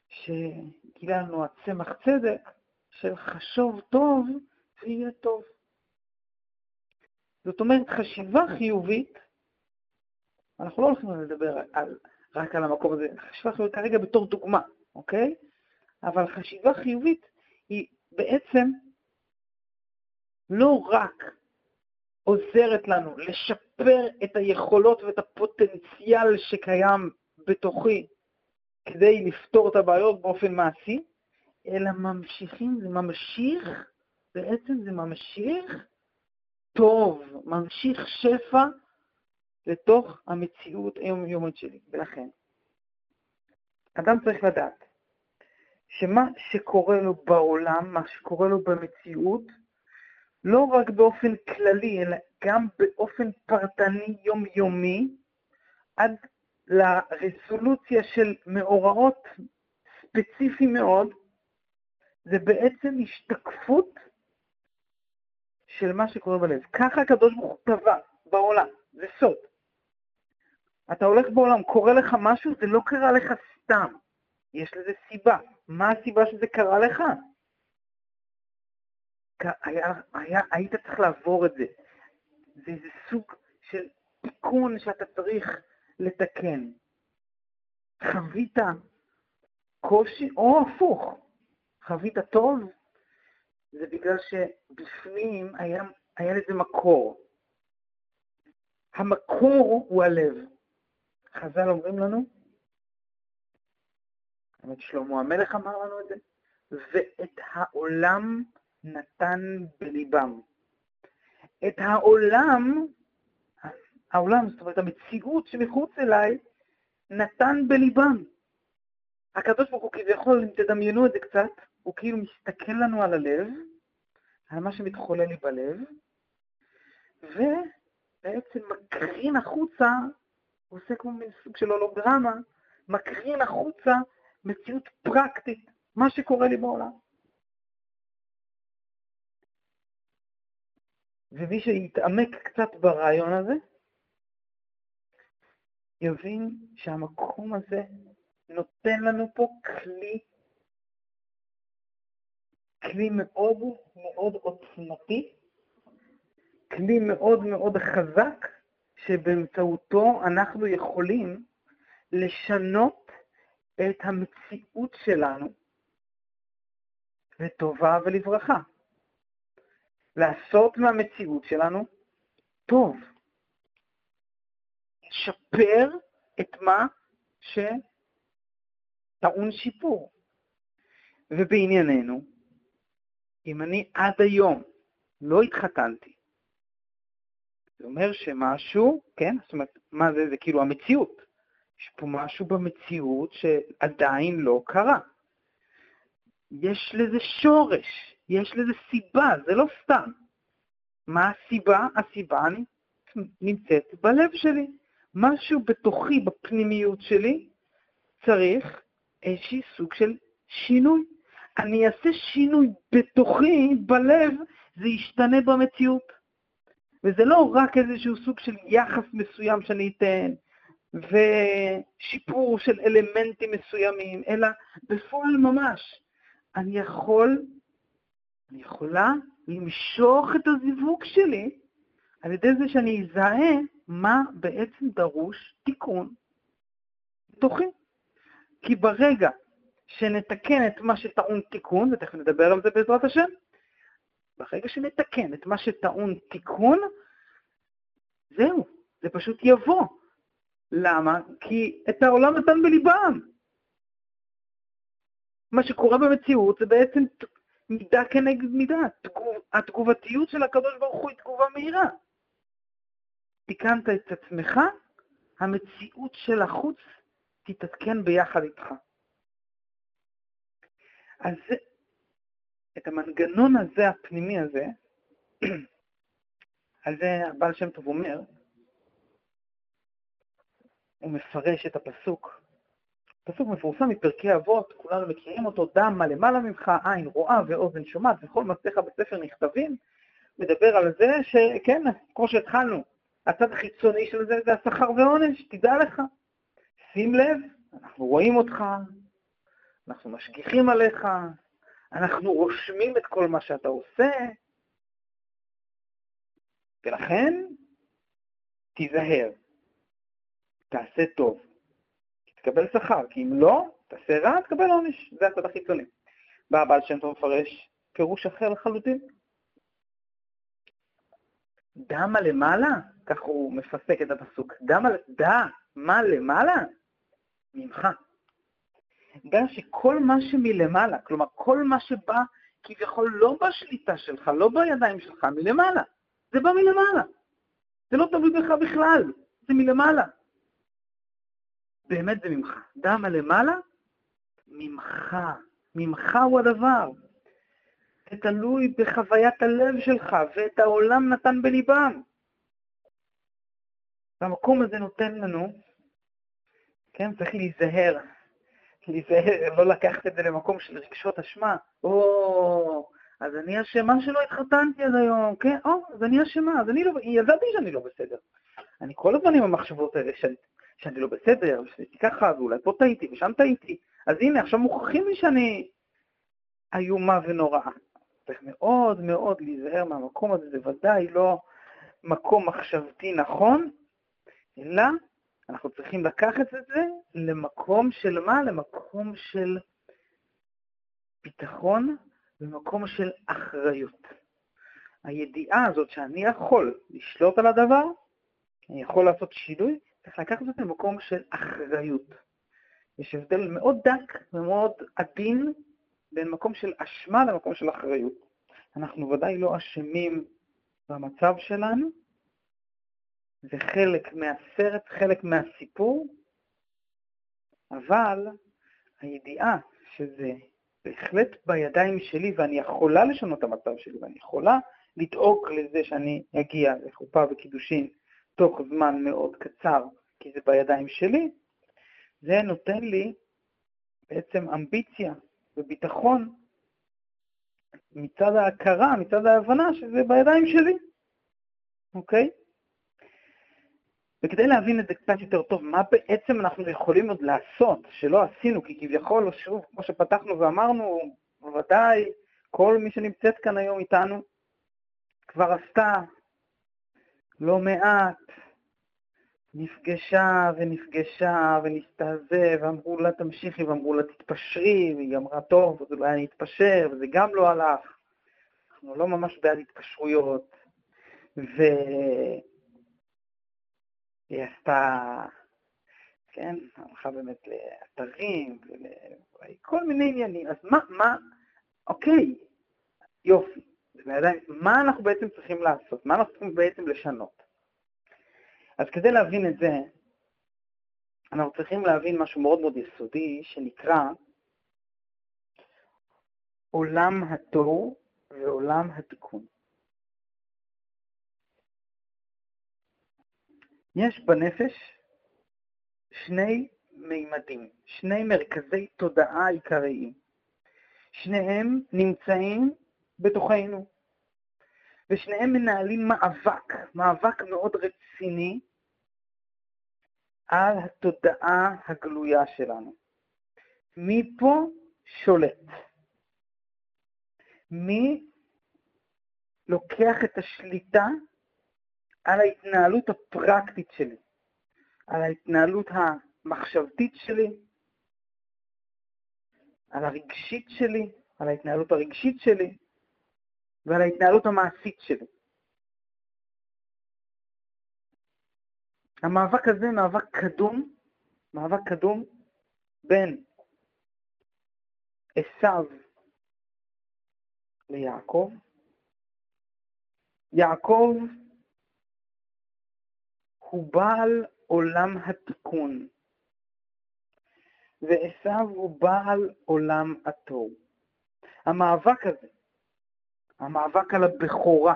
שגילה הצמח צדק, של חשוב טוב ויהיה טוב. זאת אומרת, חשיבה חיובית, אנחנו לא הולכים לדבר על, רק על המקום הזה, חשיבה חיובית כרגע בתור דוגמה, אוקיי? אבל חשיבה חיובית היא בעצם לא רק עוזרת לנו לשפר את היכולות ואת הפוטנציאל שקיים בתוכי כדי לפתור את הבעיות באופן מעשי, אלא ממשיכים, זה ממשיך, בעצם זה ממשיך טוב, ממשיך שפע לתוך המציאות היומיומית שלי. ולכן, אדם צריך לדעת שמה שקורה לו בעולם, מה שקורה לו במציאות, לא רק באופן כללי, אלא גם באופן פרטני יומיומי, עד לרזולוציה של מאורעות ספציפי מאוד, זה בעצם השתקפות של מה שקורה בלב. ככה הקדוש ברוך הוא טבע בעולם, זה סוד. אתה הולך בעולם, קורה לך משהו, זה לא קרה לך סתם, יש לזה סיבה. מה הסיבה שזה קרה לך? היה, היה, היית צריך לעבור את זה. זה איזה סוג של תיקון שאתה צריך לתקן. חווית קושי, או הפוך, חווית טוב, זה בגלל שבפנים היה, היה לזה מקור. המקור הוא הלב. חז"ל אומרים לנו, האמת שלמה המלך אמר לנו את זה, ואת העולם נתן בליבם. את העולם, העולם, זאת אומרת המציאות שמחוץ אליי, נתן בליבם. הקדוש ברוך הוא כביכול, אם תדמיינו את זה קצת, הוא כאילו מסתכל לנו על הלב, על מה שמתחולל לי בלב, ובעצם מקרין החוצה, הוא עושה כמו מין סוג של הולוגרמה, מקרין החוצה מציאות פרקטית, מה שקורה לי בעולם. ומי שיתעמק קצת ברעיון הזה, יבין שהמקום הזה נותן לנו פה כלי, כלי מאוד מאוד עוצמתי, כלי מאוד מאוד חזק, שבאמצעותו אנחנו יכולים לשנות את המציאות שלנו לטובה ולברכה. לעשות מהמציאות שלנו טוב. לשפר את מה שטעון שיפור. ובענייננו, אם אני עד היום לא התחתנתי, זה אומר שמשהו, כן? זאת אומרת, מה זה? זה כאילו המציאות. יש פה משהו במציאות שעדיין לא קרה. יש לזה שורש, יש לזה סיבה, זה לא סתם. מה הסיבה? הסיבה נמצאת בלב שלי. משהו בתוכי, בפנימיות שלי, צריך איזשהי סוג של שינוי. אני אעשה שינוי בתוכי, בלב, זה ישתנה במציאות. וזה לא רק איזשהו סוג של יחס מסוים שאני אתן, ושיפור של אלמנטים מסוימים, אלא בפועל ממש. אני יכול, אני יכולה למשוך את הזיווג שלי על ידי זה שאני אזהה מה בעצם דרוש תיקון בתוכי. כי ברגע שנתקן את מה שטעון תיקון, ותכף נדבר על זה בעזרת השם, ברגע שנתקן את מה שטעון תיקון, זהו, זה פשוט יבוא. למה? כי את העולם נתן בליבם. מה שקורה במציאות זה בעצם מידה כנגד מידה. תגוב, התגובתיות של הקדוש ברוך הוא היא תגובה מהירה. תיקנת את עצמך, המציאות של החוץ תתעדכן ביחד איתך. אז את המנגנון הזה, הפנימי הזה, על זה הבעל שם טוב אומר, הוא מפרש את הפסוק. פסוק מפורסם מפרקי אבות, כולנו מכירים אותו, דם מה למעלה ממך, עין רואה ואוזן שומעת, וכל מעשיך בספר נכתבים, מדבר על זה שכן, כמו שהתחלנו, הצד החיצוני של זה זה השכר ועונש, תדע לך. שים לב, אנחנו רואים אותך, אנחנו משגיחים עליך, אנחנו רושמים את כל מה שאתה עושה, ולכן תיזהר, תעשה טוב, תקבל שכר, כי אם לא, תעשה רע, תקבל עונש, זה הצד החיצוני. בא הבעל שם טוב מפרש פירוש אחר לחלוטין. דמה למעלה, כך הוא מפסק את הפסוק, דמה, דע מה למעלה? ממך. דע שכל מה שמלמעלה, כלומר כל מה שבא כביכול לא בשליטה שלך, לא בידיים שלך, מלמעלה. זה בא מלמעלה. זה לא תלוי בך בכלל, זה מלמעלה. באמת זה ממך. דע מה למעלה? ממך. ממך הוא הדבר. זה תלוי בחוויית הלב שלך, ואת העולם נתן בליבם. והמקום הזה נותן לנו, כן, צריך להיזהר, להיזהר, לא לקחת את זה למקום של רגשות אשמה. או, אז אני אשמה שלא התחתנתי עד היום, כן, או, אז אני אשמה, אז אני לא, ידעתי שאני לא בסדר. אני כל הזמן עם המחשבות האלה שאני, שאני לא בסדר, ושאני ככה, ואולי פה טעיתי ושם טעיתי. אז הנה, עכשיו מוכרחים לי שאני איומה ונוראה. צריך מאוד מאוד להיזהר מהמקום הזה, זה ודאי לא מקום מחשבתי נכון, אלא אנחנו צריכים לקחת את זה למקום של מה? למקום של ביטחון ומקום של אחריות. הידיעה הזאת שאני יכול לשלוט על הדבר, אני יכול לעשות שינוי, צריך לקחת את זה למקום של אחריות. יש הבדל מאוד דק ומאוד עדין בין מקום של אשמה למקום של אחריות. אנחנו ודאי לא אשמים במצב שלנו, זה חלק מהסרט, חלק מהסיפור, אבל הידיעה שזה בהחלט בידיים שלי ואני יכולה לשנות את המצב שלי ואני יכולה לדאוג לזה שאני אגיע לחופה וקידושין תוך זמן מאוד קצר, כי זה בידיים שלי, זה נותן לי בעצם אמביציה וביטחון מצד ההכרה, מצד ההבנה שזה בידיים שלי, אוקיי? וכדי להבין את זה קצת יותר טוב, מה בעצם אנחנו יכולים עוד לעשות שלא עשינו, כי כביכול, שוב, כמו שפתחנו ואמרנו, בוודאי כל מי שנמצאת כאן היום איתנו כבר עשתה לא מעט, נפגשה ונפגשה ונסתעזה, ואמרו לה תמשיכי, ואמרו לה תתפשרי, והיא אמרה טוב, אז אולי אני אתפשר, וזה גם לא הלך. אנחנו לא ממש בעד התפשרויות, והיא עשתה, כן, הלכה באמת לאתרים, וכל מיני עניינים. אז מה, מה, אוקיי, יופי, מה אנחנו בעצם צריכים לעשות? מה אנחנו צריכים בעצם לשנות? אז כדי להבין את זה, אנחנו צריכים להבין משהו מאוד מאוד יסודי שנקרא עולם התוהו ועולם התיקון. יש בנפש שני מימדים, שני מרכזי תודעה עיקריים. שניהם נמצאים בתוכנו, ושניהם מנהלים מאבק, מאבק מאוד רציני, על התודעה הגלויה שלנו. מי פה שולט? מי לוקח את השליטה על ההתנהלות הפרקטית שלי, על ההתנהלות המחשבתית שלי, על הרגשית שלי, על ההתנהלות הרגשית שלי ועל ההתנהלות המעשית שלי. המאבק הזה מאבק קדום, מאבק קדום בין עשיו ליעקב. יעקב הוא בעל עולם התיקון, ועשיו הוא בעל עולם התוהו. המאבק הזה, המאבק על הבכורה,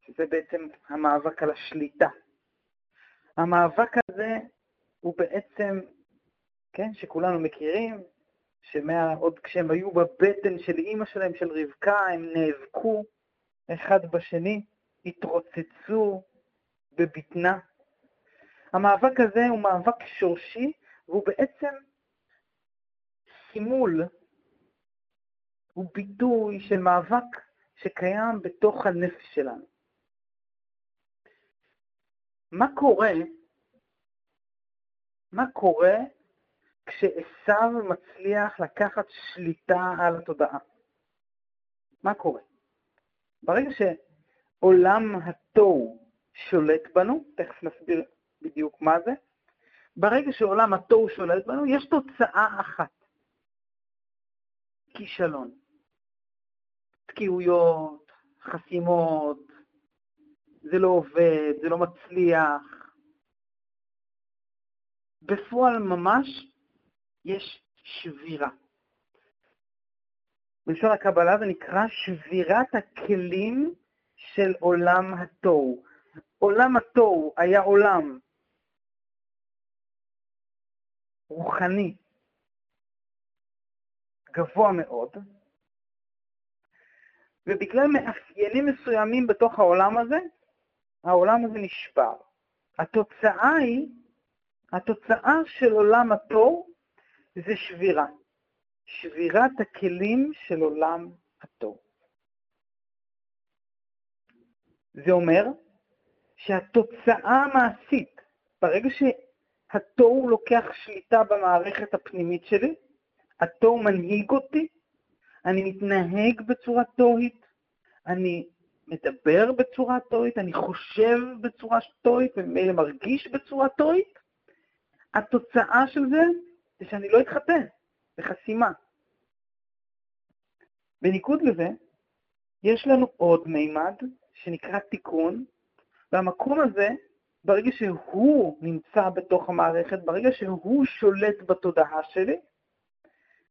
שזה בעצם המאבק על השליטה. המאבק הזה הוא בעצם, כן, שכולנו מכירים, שעוד כשהם היו בבטן של אימא שלהם, של רבקה, הם נאבקו אחד בשני, התרוצצו בבטנה. המאבק הזה הוא מאבק שורשי, והוא בעצם סימול, הוא ביטוי של מאבק שקיים בתוך הנפש שלנו. מה קורה, מה קורה כשעשו מצליח לקחת שליטה על התודעה? מה קורה? ברגע שעולם התוהו שולט בנו, תכף נסביר בדיוק מה זה, ברגע שעולם התוהו שולט בנו, יש תוצאה אחת, כישלון. תקיעויות, חסימות, זה לא עובד, זה לא מצליח. בפועל ממש יש שבירה. בלשון הקבלה זה נקרא שבירת הכלים של עולם התוהו. עולם התוהו היה עולם רוחני גבוה מאוד, ובגלל מאפיינים מסוימים בתוך העולם הזה, העולם הזה נשבר. התוצאה היא, התוצאה של עולם התוהו זה שבירה. שבירת הכלים של עולם התוהו. זה אומר שהתוצאה המעשית, ברגע שהתוהו לוקח שליטה במערכת הפנימית שלי, התוהו מנהיג אותי, אני מתנהג בצורה תוהית, אני מדבר בצורה תוהית, אני חושב בצורה תוהית וממילא מרגיש בצורה תוהית, התוצאה של זה זה שאני לא אתחתן, זה חסימה. בניגוד לזה, יש לנו עוד מימד שנקרא תיקון, והמקום הזה, ברגע שהוא נמצא בתוך המערכת, ברגע שהוא שולט בתודעה שלי,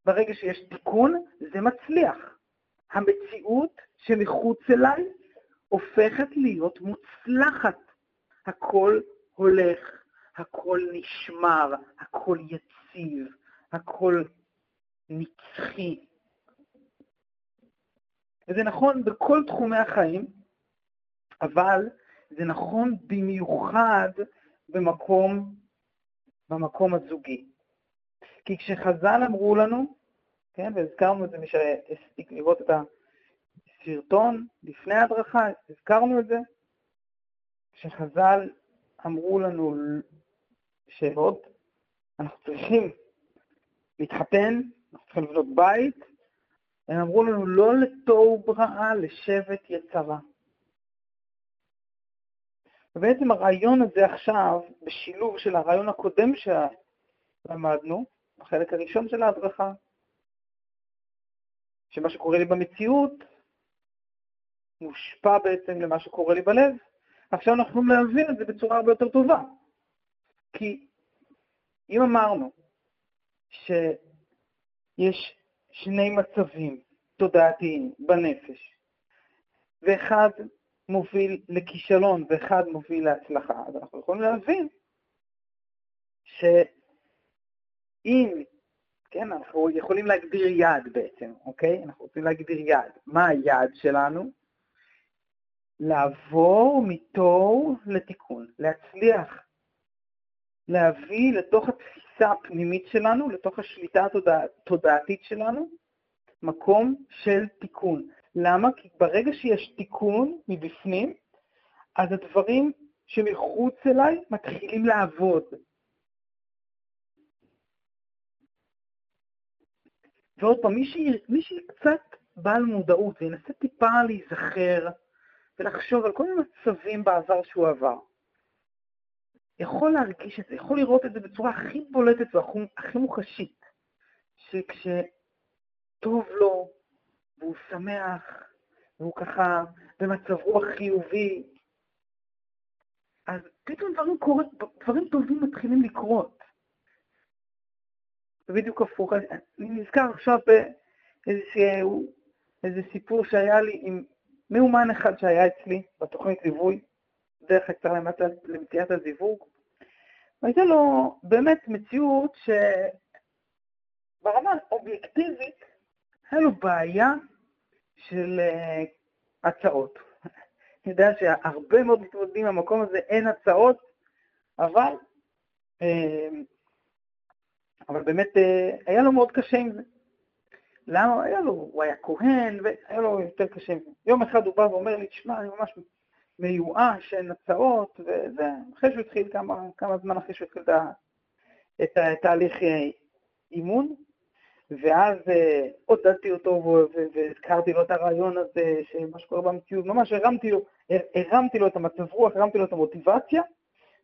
ברגע שיש תיקון, זה מצליח. המציאות שמחוץ אליי הופכת להיות מוצלחת. הכל הולך, הכל נשמר, הכל יציב, הכל נצחי. וזה נכון בכל תחומי החיים, אבל זה נכון במיוחד במקום, במקום הזוגי. כי כשחז"ל אמרו לנו, כן, והזכרנו את זה, מי שהספיק לראות את הסרטון לפני ההדרכה, הזכרנו את זה, כשחז"ל אמרו לנו שעוד אנחנו צריכים להתחתן, אנחנו צריכים לבנות בית, הם אמרו לנו לא לתוהו בראה, לשבט יצרה. ובעצם הרעיון הזה עכשיו, בשילוב של הרעיון הקודם שלמדנו, בחלק הראשון של ההדרכה, שמה שקורה לי במציאות מושפע בעצם למה שקורה לי בלב. עכשיו אנחנו להבין את זה בצורה הרבה יותר טובה. כי אם אמרנו שיש שני מצבים תודעתיים בנפש, ואחד מוביל לכישלון ואחד מוביל להצלחה, אז אנחנו יכולים להבין שאם, כן, אנחנו יכולים להגדיר יעד בעצם, אוקיי? אנחנו רוצים להגדיר יעד. מה היעד שלנו? לעבור מתוהו לתיקון, להצליח להביא לתוך התפיסה הפנימית שלנו, לתוך השליטה התודעתית שלנו, מקום של תיקון. למה? כי ברגע שיש תיקון מבפנים, אז הדברים שמחוץ אליי מתחילים לעבוד. ועוד פעם, מי שקצת בעל מודעות וינסה טיפה להיזכר ולחשוב על כל מיני מצבים בעבר שהוא עבר, יכול להרגיש את זה, יכול לראות את זה בצורה הכי בולטת והכי מוחשית, שכשטוב לו והוא שמח והוא ככה במצב רוח חיובי, אז פתאום דברים, קורת, דברים טובים מתחילים לקרות. זה בדיוק הפוך. אני נזכר עכשיו באיזה סיפור שהיה לי עם מאומן אחד שהיה אצלי בתוכנית ליווי, דרך הקצרה למציאת הזיווג, הייתה לו באמת מציאות שברמה אובייקטיבית היה לו בעיה של אה, הצעות. אני יודע שהרבה מאוד מתמודדים במקום הזה, אין הצעות, אבל, אה, אבל באמת אה, היה לו מאוד קשה עם זה. למה? היה לו, הוא היה כהן, והיה לו יותר קשה עם זה. יום אחד הוא בא ואומר לי, תשמע, אני ממש מיואש, אין הצעות, וזה, אחרי שהוא התחיל, כמה, כמה זמן אחרי שהוא התחיל את התהליך אימון, ואז אה, עודדתי אותו והזכרתי לו את הרעיון הזה, שמה שקורה במציאות, ממש הרמתי לו, הרמתי לו את המצב רוח, הרמתי לו את המוטיבציה,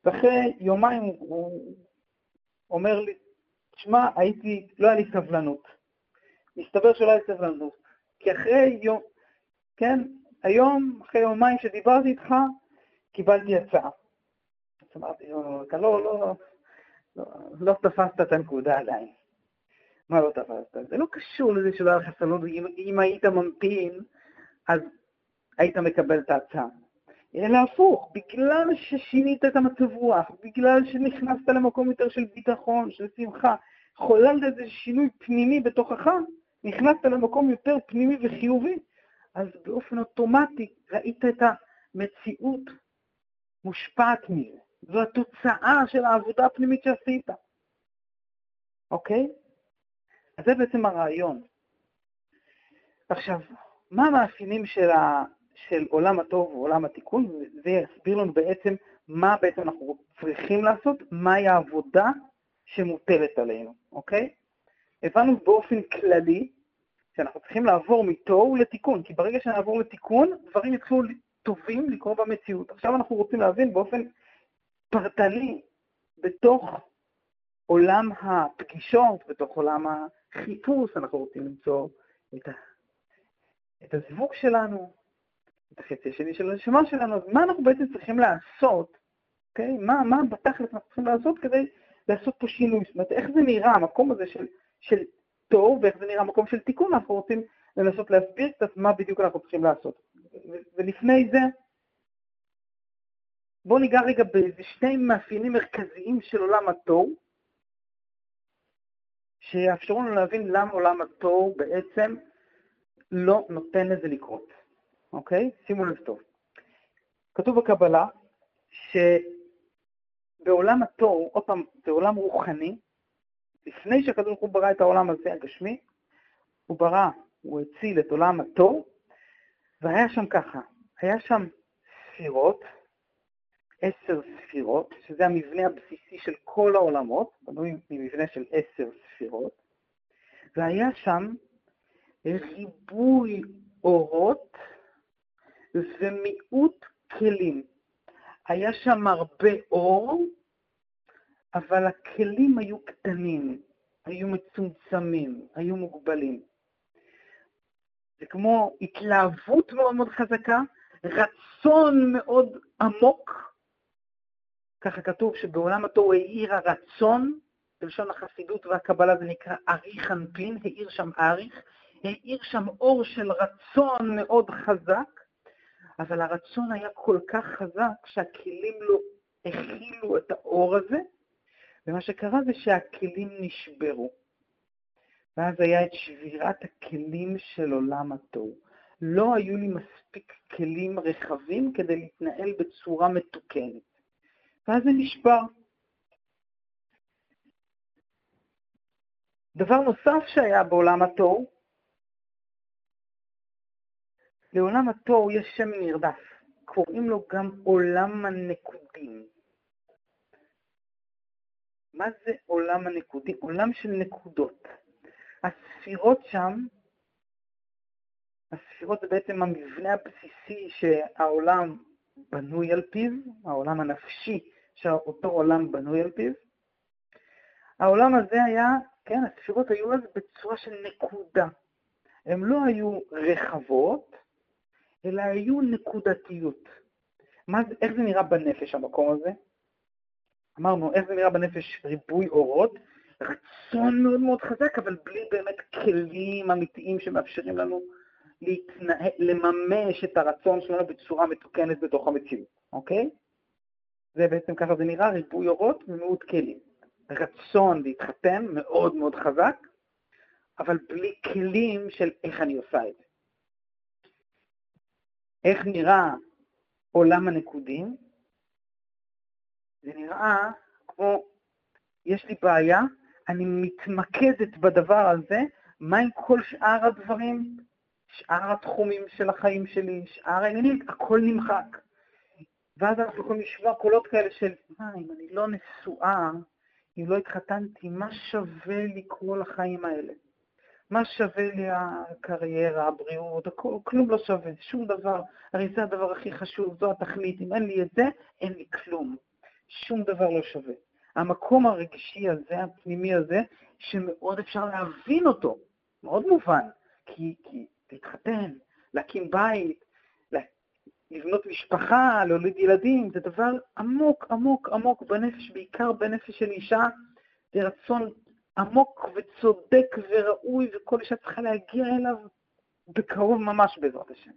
ואחרי יומיים הוא אומר לי, תשמע, הייתי, לא היה לי סבלנות. מסתבר שלא היה לי סבלנות, כי אחרי יום, כן, היום, אחרי יומיים שדיברתי איתך, קיבלתי הצעה. אז אמרתי לו, אתה לא, לא, לא, לא תפסת את הנקודה עדיין. מה לא תפסת? זה לא קשור לזה שלא היה לך סבלנות, אם, אם היית ממתין, אז היית מקבל את ההצעה. אלא הפוך, בגלל ששינית את המצב רוח, בגלל שנכנסת למקום יותר של ביטחון, של שמחה, חוללת איזה שינוי פנימי בתוכך, נכנסת למקום יותר פנימי וחיובי, אז באופן אוטומטי ראית את המציאות מושפעת מזה. זו התוצאה של העבודה הפנימית שעשית, אוקיי? אז זה בעצם הרעיון. עכשיו, מה המאפיינים של, ה, של עולם הטוב ועולם התיקון? זה יסביר לנו בעצם מה בעצם אנחנו צריכים לעשות, מהי העבודה שמוטלת עלינו, אוקיי? הבנו באופן כללי שאנחנו צריכים לעבור מתוהו לתיקון, כי ברגע שנעבור לתיקון, דברים יתחילו טובים לקרות במציאות. עכשיו אנחנו רוצים להבין באופן פרטני, בתוך עולם הפגישות, בתוך עולם החיפוש, אנחנו רוצים למצוא את, ה... את הזיווג שלנו, את החצי השני של הנשמה שלנו, אז מה אנחנו בעצם צריכים לעשות, אוקיי? מה, מה בתכלס אנחנו צריכים לעשות כדי לעשות פה שינוי? זאת אומרת, איך זה נראה, המקום הזה של, של תוהו ואיך זה נראה מקום של תיקון, אנחנו רוצים לנסות להסביר קצת מה בדיוק אנחנו צריכים לעשות. ולפני זה, בואו ניגע רגע באיזה שני מאפיינים מרכזיים של עולם התוהו, שיאפשרו לנו להבין למה עולם התוהו בעצם לא נותן לזה לקרות, אוקיי? שימו לב טוב. כתוב בקבלה שבעולם התוהו, עוד פעם, זה עולם רוחני, לפני שהקדוש ברוך הוא ברא את העולם הזה, הגשמי, הוא ברא, הוא הציל את עולם התוהו, והיה שם ככה, היה שם ספירות, עשר ספירות, שזה המבנה הבסיסי של כל העולמות, בנוי ממבנה של עשר ספירות, והיה שם ריבוי אורות ומיעוט כלים. היה שם הרבה אור, אבל הכלים היו קטנים, היו מצומצמים, היו מוגבלים. זה כמו התלהבות מאוד מאוד חזקה, רצון מאוד עמוק. ככה כתוב שבעולם התור האיר הרצון, בלשון החסידות והקבלה זה נקרא אריך אנפין, האיר שם אריך, האיר שם אור של רצון מאוד חזק, אבל הרצון היה כל כך חזק שהכלים לא הכילו את האור הזה, ומה שקרה זה שהכלים נשברו. ואז היה את שבירת הכלים של עולם התוהו. לא היו לי מספיק כלים רחבים כדי להתנהל בצורה מתוקנת. ואז זה נשבר. דבר נוסף שהיה בעולם התוהו, לעולם התוהו יש שם נרדף, קוראים לו גם עולם הנקודים. מה זה עולם הנקודים? עולם של נקודות. הספירות שם, הספירות זה בעצם המבנה הבסיסי שהעולם בנוי על פיו, העולם הנפשי שאותו עולם בנוי על פיו. העולם הזה היה, כן, הספירות היו אז בצורה של נקודה. הן לא היו רחבות, אלא היו נקודתיות. מה, איך זה נראה בנפש, המקום הזה? אמרנו, איך זה נראה בנפש ריבוי אורות? רצון מאוד מאוד חזק, אבל בלי באמת כלים אמיתיים שמאפשרים לנו להתנה... לממש את הרצון שלנו בצורה מתוקנת בתוך המציאות, אוקיי? זה בעצם ככה זה נראה, ריבוי אורות ומיעוט כלים. רצון להתחתן מאוד מאוד חזק, אבל בלי כלים של איך אני עושה את זה. איך נראה עולם הנקודים? זה נראה כמו, יש לי בעיה, אני מתמקדת בדבר הזה, מה עם כל שאר הדברים, שאר התחומים של החיים שלי, שאר העניינים, הכל נמחק. ואז אנחנו יכולים לשמוע קולות כאלה של, מה, אם אני לא נשואה, אם לא התחתנתי, מה שווה לי כל החיים האלה? מה שווה לי הקריירה, הבריאות, הכל, כלום לא שווה, שום דבר. הרי זה הדבר הכי חשוב, זו התכלית. אם אין לי את זה, אין לי כלום. שום דבר לא שווה. המקום הרגשי הזה, הפנימי הזה, שמאוד אפשר להבין אותו, מאוד מובן, כי, כי להתחתן, להקים בית, לבנות משפחה, להוליד ילדים, זה דבר עמוק, עמוק, עמוק בנפש, בעיקר בנפש של אישה, זה רצון עמוק וצודק וראוי, וכל אישה צריכה להגיע אליו בקרוב ממש בעזרת השם.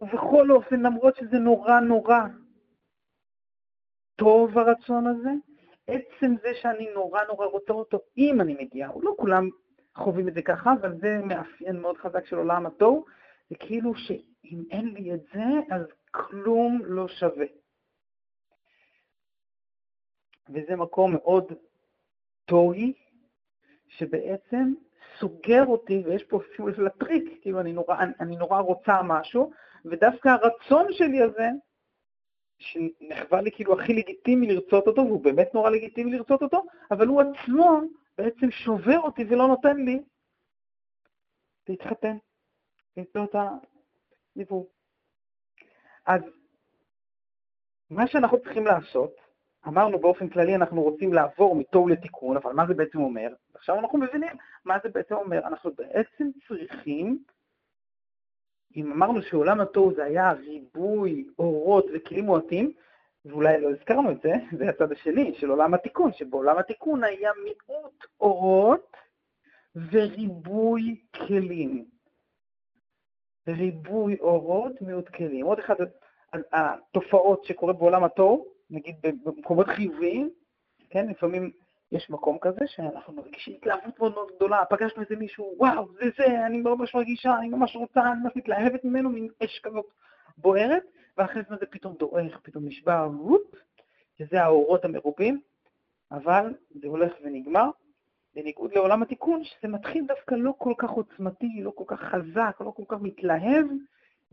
ובכל אופן, למרות שזה נורא נורא טוב הרצון הזה, עצם זה שאני נורא נורא רוצה אותו, אם אני מגיעה, לא כולם חווים את זה ככה, אבל זה מאפיין מאוד חזק של עולם התוהו, זה כאילו שאם אין לי את זה, אז כלום לא שווה. וזה מקום מאוד תוהי, שבעצם סוגר אותי, ויש פה אפילו לטריק, כאילו אני נורא, אני, אני נורא רוצה משהו, ודווקא הרצון שלי הזה, שנחווה לי כאילו הכי לגיטימי לרצות אותו, והוא באמת נורא לגיטימי לרצות אותו, אבל הוא עצמו בעצם שובר אותי ולא נותן לי להתחתן, למצוא את הדיבור. אז מה שאנחנו צריכים לעשות, אמרנו באופן כללי אנחנו רוצים לעבור מתוהו לתיקון, אבל מה זה בעצם אומר? עכשיו אנחנו מבינים מה זה בעצם אומר. אנחנו בעצם צריכים, אם אמרנו שעולם התוהו זה היה ריבוי אורות וכלים מועטים, ואולי לא הזכרנו את זה, זה הצד השני של עולם התיקון, שבעולם התיקון היה מיעוט אורות וריבוי כלים. ריבוי אורות, מיעוט כלים. עוד אחד, התופעות שקורות בעולם התוהו, נגיד במקומות חיוביים, כן, לפעמים יש מקום כזה שאנחנו מרגישים התלהבות מאוד מאוד גדולה, פגשנו איזה מישהו, וואו, זה זה, אני ממש מרגישה, אני ממש רוצה, אני ממש מתלהבת ממנו, מין אש כזאת בוערת, ואחרי זה זה פתאום דועך, פתאום נשבר, וופ, שזה האורות המרובים, אבל זה הולך ונגמר, בניגוד לעולם התיקון, שזה מתחיל דווקא לא כל כך עוצמתי, לא כל כך חזק, לא כל כך מתלהב,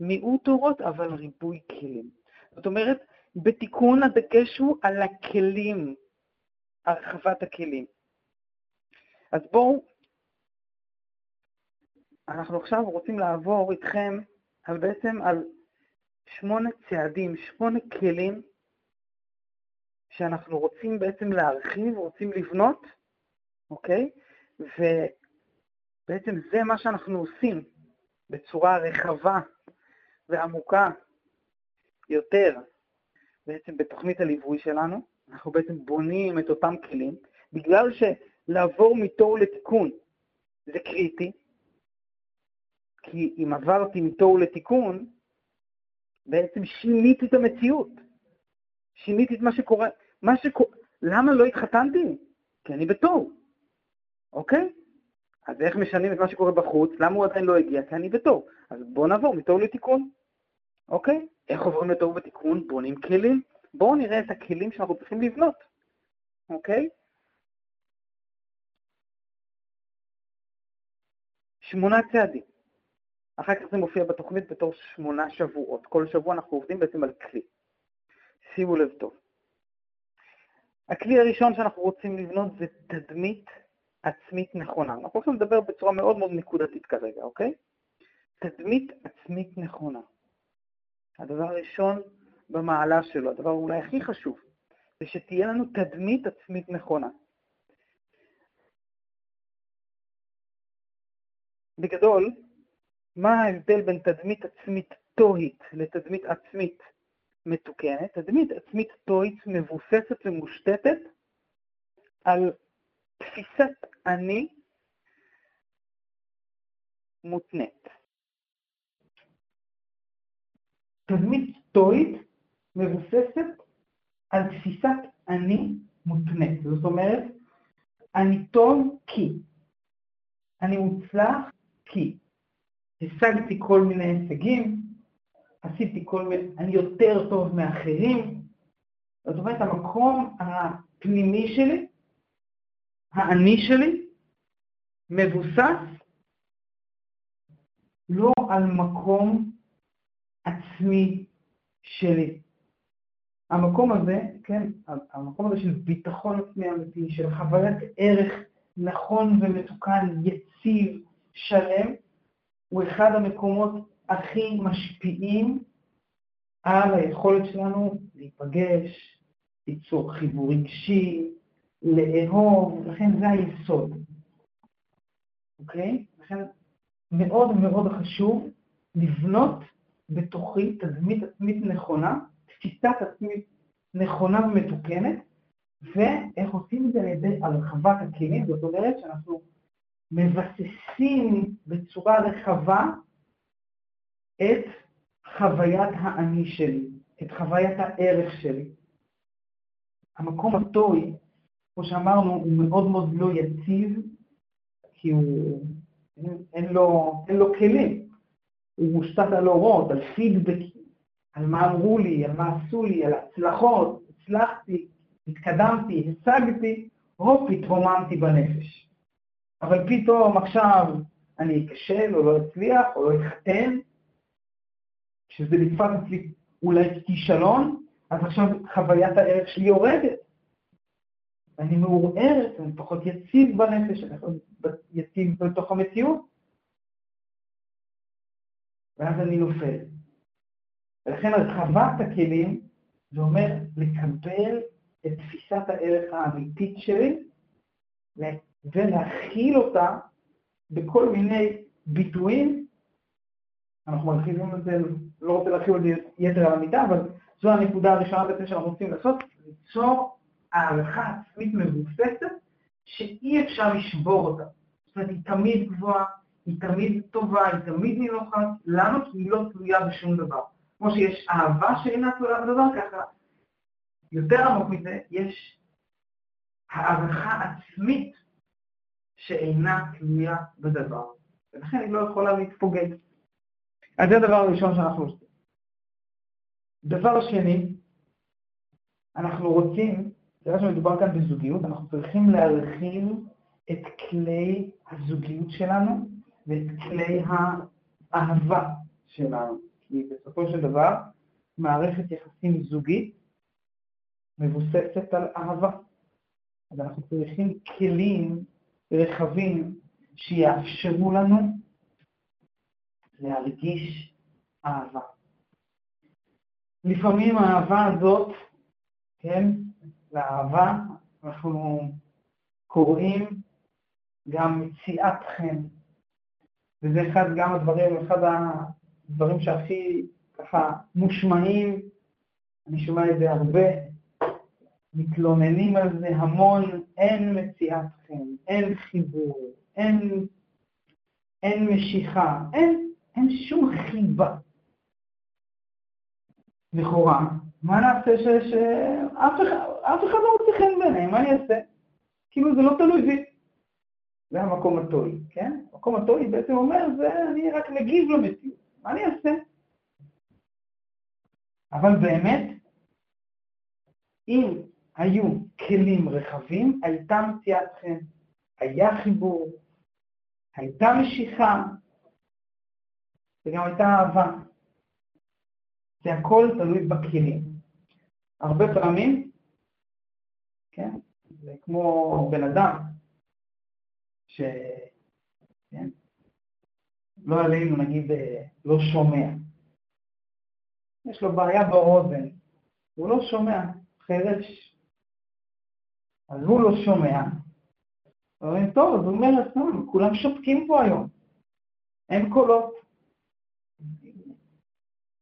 מיעוט אורות, אבל ריבוי כלים. זאת אומרת, בתיקון הדגש הוא על הכלים, הרחבת הכלים. אז בואו, אנחנו עכשיו רוצים לעבור איתכם על בעצם על שמונה צעדים, שמונה כלים שאנחנו רוצים בעצם להרחיב, רוצים לבנות, אוקיי? ובעצם זה מה שאנחנו עושים בצורה רחבה ועמוקה יותר בעצם בתוכנית הליווי שלנו, אנחנו בעצם בונים את אותם כלים, בגלל שלעבור מתוהו לתיקון זה קריטי, כי אם עברתי מתוהו לתיקון, בעצם שיניתי את המציאות. שיניתי את מה שקורה. מה שקורה... למה לא התחתנתי? כי אני בתוהו, אוקיי? אז איך משנים את מה שקורה בחוץ? למה הוא עדיין לא הגיע? כי אני בתוהו. אז בואו נעבור מתוהו לתיקון. אוקיי? איך עוברים לתוהו בתיקון? בונים כלים. בואו נראה את הכלים שאנחנו צריכים לבנות, אוקיי? שמונה צעדים. אחר כך זה מופיע בתוכנית בתור שמונה שבועות. כל שבוע אנחנו עובדים בעצם על כלי. שימו לב טוב. הכלי הראשון שאנחנו רוצים לבנות זה תדמית עצמית נכונה. אנחנו הולכים לדבר בצורה מאוד מאוד נקודתית כרגע, אוקיי? תדמית עצמית נכונה. הדבר הראשון במעלה שלו, הדבר אולי הכי חשוב, זה שתהיה לנו תדמית עצמית נכונה. בגדול, מה ההבדל בין תדמית עצמית תוהית לתדמית עצמית מתוקנת? תדמית עצמית תוהית מבוססת ומושתתת על תפיסת אני מותנית. תדמית תוהית מבוססת על תפיסת אני מותנית. זאת אומרת, אני טוב כי, אני מוצלח כי, השגתי כל מיני הישגים, עשיתי כל מיני, אני יותר טוב מאחרים. זאת אומרת, המקום הפנימי שלי, האני שלי, מבוסס לא על מקום עצמי שלי. המקום הזה, כן, המקום הזה של ביטחון עצמי אמיתי, של חוויית ערך נכון ומתוקן, יציב, שלם, הוא אחד המקומות הכי משפיעים על היכולת שלנו להיפגש, ליצור חיבור רגשי, לאהוב, לכן זה היסוד, אוקיי? לכן מאוד מאוד חשוב לבנות בתוכי תדמית עצמית נכונה, תפיסת עצמית נכונה ומתוקנת, ואיך עושים את זה על ידי הרחבת הכלים, זאת אומרת שאנחנו מבססים בצורה רחבה את חוויית האני שלי, את חוויית הערך שלי. המקום הטוי, כמו שאמרנו, הוא מאוד מאוד לא יציב, כי הוא, אין, אין, לו, אין לו כלים. הוא מושתת על אורות, על פידבק, על מה אמרו לי, על מה עשו לי, על הצלחות, הצלחתי, התקדמתי, השגתי, הופ, התרוממתי בנפש. אבל פתאום עכשיו אני אכשל או לא אצליח או לא אתחתן, שזה נתפס אצלי אולי כישלון, אז עכשיו חוויית הערך שלי יורדת. אני מעורערת, אני פחות יציב בנפש, אני פחות יציב בתוך המציאות. ואז אני נופל. ולכן הרחבת הכלים, זה אומר לקבל את תפיסת הערך האמיתית שלי ולהכיל אותה בכל מיני ביטויים. אנחנו מרחיבים את זה, לא רוצה להרחיב את זה יתר על המידה, אבל זו הנקודה הראשונה בעצם שאנחנו רוצים לעשות, ליצור הערכה עצמית מבוססת שאי אפשר לשבור אותה. זאת אומרת, היא תמיד גבוהה, היא תמיד טובה, היא תמיד נינוחת. למה? כי היא לא תלויה בשום דבר. כמו שיש אהבה שאינה תלויה בדבר, ככה יותר עמוק מזה, יש הערכה עצמית שאינה תלויה בדבר. ולכן היא לא יכולה להתפוגג. אז זה הדבר הראשון שאנחנו עושים. דבר שני, אנחנו רוצים, בגלל שמדובר כאן בזוגיות, אנחנו צריכים להרחיב את כלי הזוגיות שלנו ואת כלי האהבה שלנו. כי בסופו של דבר, מערכת יחסים זוגית מבוססת על אהבה. אז אנחנו צריכים כלים רחבים שיאפשרו לנו להרגיש אהבה. לפעמים האהבה הזאת, כן, לאהבה אנחנו קוראים גם מציאת חן. וזה אחד גם הדברים, אחד הדברים שהכי ככה מושמעים, אני שומע את זה הרבה, מתלוננים על זה המון, אין מציאת חן, אין חיבור, אין, אין משיכה, אין, אין שום חיבה. לכאורה, מה נעשה שאף אחד, אחד לא מוצא חן בעיניי, מה אני אעשה? כאילו זה לא תלוי בי. זה המקום הטוי, כן? המקום הטוי בעצם אומר, זה אני רק מגיב למציאות, מה אני אעשה? אבל באמת, אם היו כלים רחבים, הייתה מציאת חן, היה חיבור, הייתה משיכה, וגם הייתה אהבה. זה הכל תלוי בכלים. הרבה פעמים, כן, זה כמו בן אדם, ש... כן, לא עלינו, נגיד, אה, לא שומע. יש לו בעיה באוזן, הוא לא שומע, חירש. אז הוא לא שומע. אומרים, טוב, אז הוא אומר, טוב, כולם שותקים פה היום. אין קולות.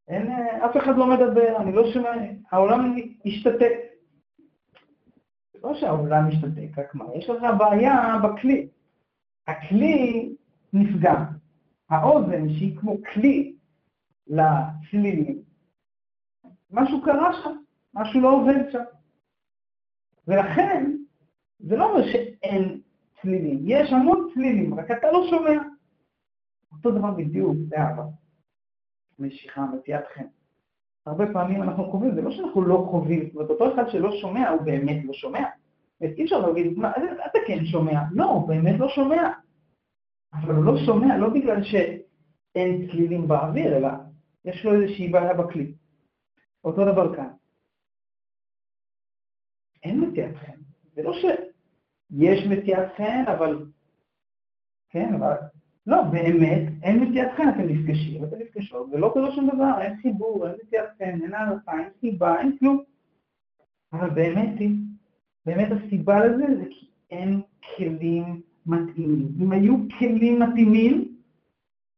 אין, אף אחד לא מדבר, אני לא שומע, העולם השתתק. לא שהעולם משתתק, רק מה, יש לך בעיה בכלי. הכלי נפגע. האוזן, שהיא כמו כלי לצלילים, משהו קרה שם, משהו לא עובד שם. ולכן, זה לא אומר שאין צלילים, יש המון צלילים, רק אתה לא שומע. אותו דבר בדיוק באהבה. משיכה, מציאת חן. הרבה פעמים אנחנו חווים, זה לא שאנחנו לא חווים, זאת אומרת, אותו אחד שלא שומע, הוא באמת לא שומע. אי אפשר להגיד, אתה כן שומע. לא, הוא באמת לא שומע. אבל הוא לא שומע לא בגלל שאין צלילים באוויר, אלא יש לו איזושהי בעיה בכלי. אותו דבר כאן. אין מציאת חן. זה לא שיש מציאת חן, אבל... כן, אבל... לא, באמת, אין מציאת חן, אתם נפגשים, אתם נפגשות, ולא קורה שום דבר, אין חיבור, אין מציאת חן, אין הערכה, אין סיבה, אין כלום. אבל באמת היא, באמת הסיבה לזה זה כי אין כלים מתאימים. אם היו כלים מתאימים,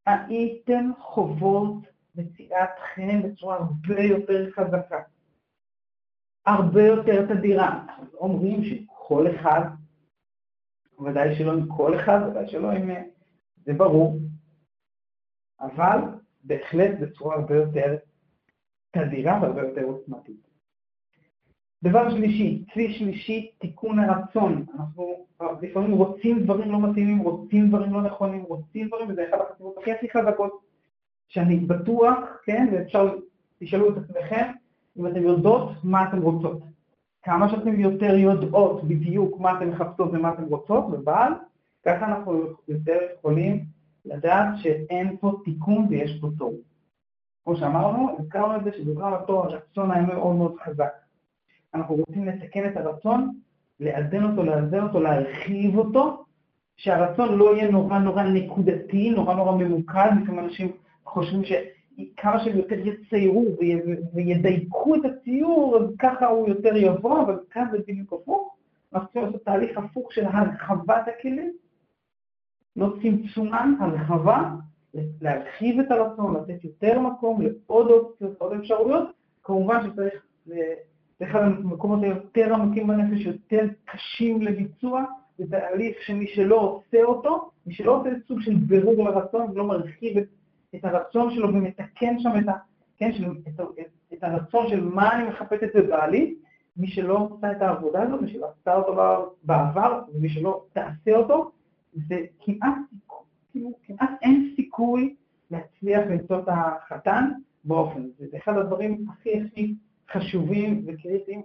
הייתם חוות מציאת חן בצורה הרבה יותר חזקה, הרבה יותר תדירה. לא אומרים שכל אחד, ודאי שלא עם כל אחד, ודאי שלא עם... זה ברור, אבל בהחלט בצורה הרבה יותר תדירה והרבה יותר עוצמתית. דבר שלישי, כלי שלישי, תיקון הרצון. אנחנו לפעמים רוצים דברים לא מתאימים, רוצים דברים לא נכונים, רוצים דברים, וזה אחד החסיבות הכי הכי חזקות, שאני בטוח, כן, ואפשר, תשאלו את עצמכם, אם אתן יודעות מה אתן רוצות. כמה שאתן יותר יודעות בדיוק מה אתן מחפשות ומה אתן רוצות בבעל, ככה אנחנו יותר יכולים לדעת שאין פה תיקון ויש פה טוב. כמו שאמרנו, הזכרנו את זה שדוגמה אותו הרצון היה מאוד מאוד חזק. אנחנו רוצים לתקן את הרצון, לעדן אותו, לאזן אותו, להרחיב אותו, שהרצון לא יהיה נורא נורא נקודתי, נורא נורא ממוקד, לפעמים אנשים חושבים שכמה שהם יותר יציירו וידייקו את הציור, אז ככה הוא יותר יבוא, אבל כאן זה בדיוק הפוך. אנחנו צריכים לעשות תהליך הפוך של הרחבת הכלים, לא צמצומן, הרחבה, להרחיב את הרצון, לתת יותר מקום לעוד אופציות, עוד אפשרויות. כמובן שצריך זה אחד המקומות היותר עמוקים בנפש, יותר קשים לביצוע, זה תהליך שמי שלא עושה אותו, מי שלא עושה סוג של בירור לרצון ולא מרחיב את, את הרצון שלו ומתקן שם את, ה, כן, של, את, את, את הרצון של מה אני מחפשת בבעלי, מי שלא עושה את העבודה הזאת, מי שלא עשה אותו בעבר, ומי שלא תעשה אותו, זה כמעט, כאילו, כמעט אין סיכוי להצליח למצוא את החתן באופן הזה. זה אחד הדברים הכי הכי חשובים וקריטיים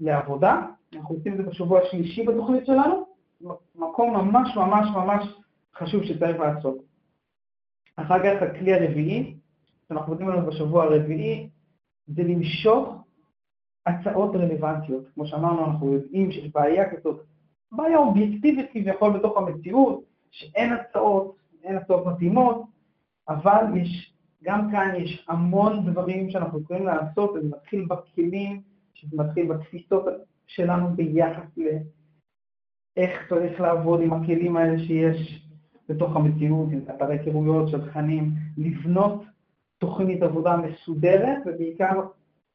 לעבודה. אנחנו עושים את זה בשבוע השלישי בתוכנית שלנו, מקום ממש ממש ממש חשוב שצריך לעשות. אחר כך הכלי הרביעי, שאנחנו עובדים עליו בשבוע הרביעי, זה למשוך הצעות רלוונטיות. כמו שאמרנו, אנחנו יודעים שיש בעיה כזאת, בעיה אובייקטיבית כביכול בתוך המציאות, שאין הצעות, אין הצעות מתאימות, אבל יש גם כאן יש המון דברים שאנחנו יכולים לעשות, וזה מתחיל בכלים, שזה מתחיל בתפיסות שלנו ביחס לאיך צריך לעבוד עם הכלים האלה שיש בתוך המציאות, עם אתרי היכרויות של תכנים, לבנות תוכנית עבודה מסודרת, ובעיקר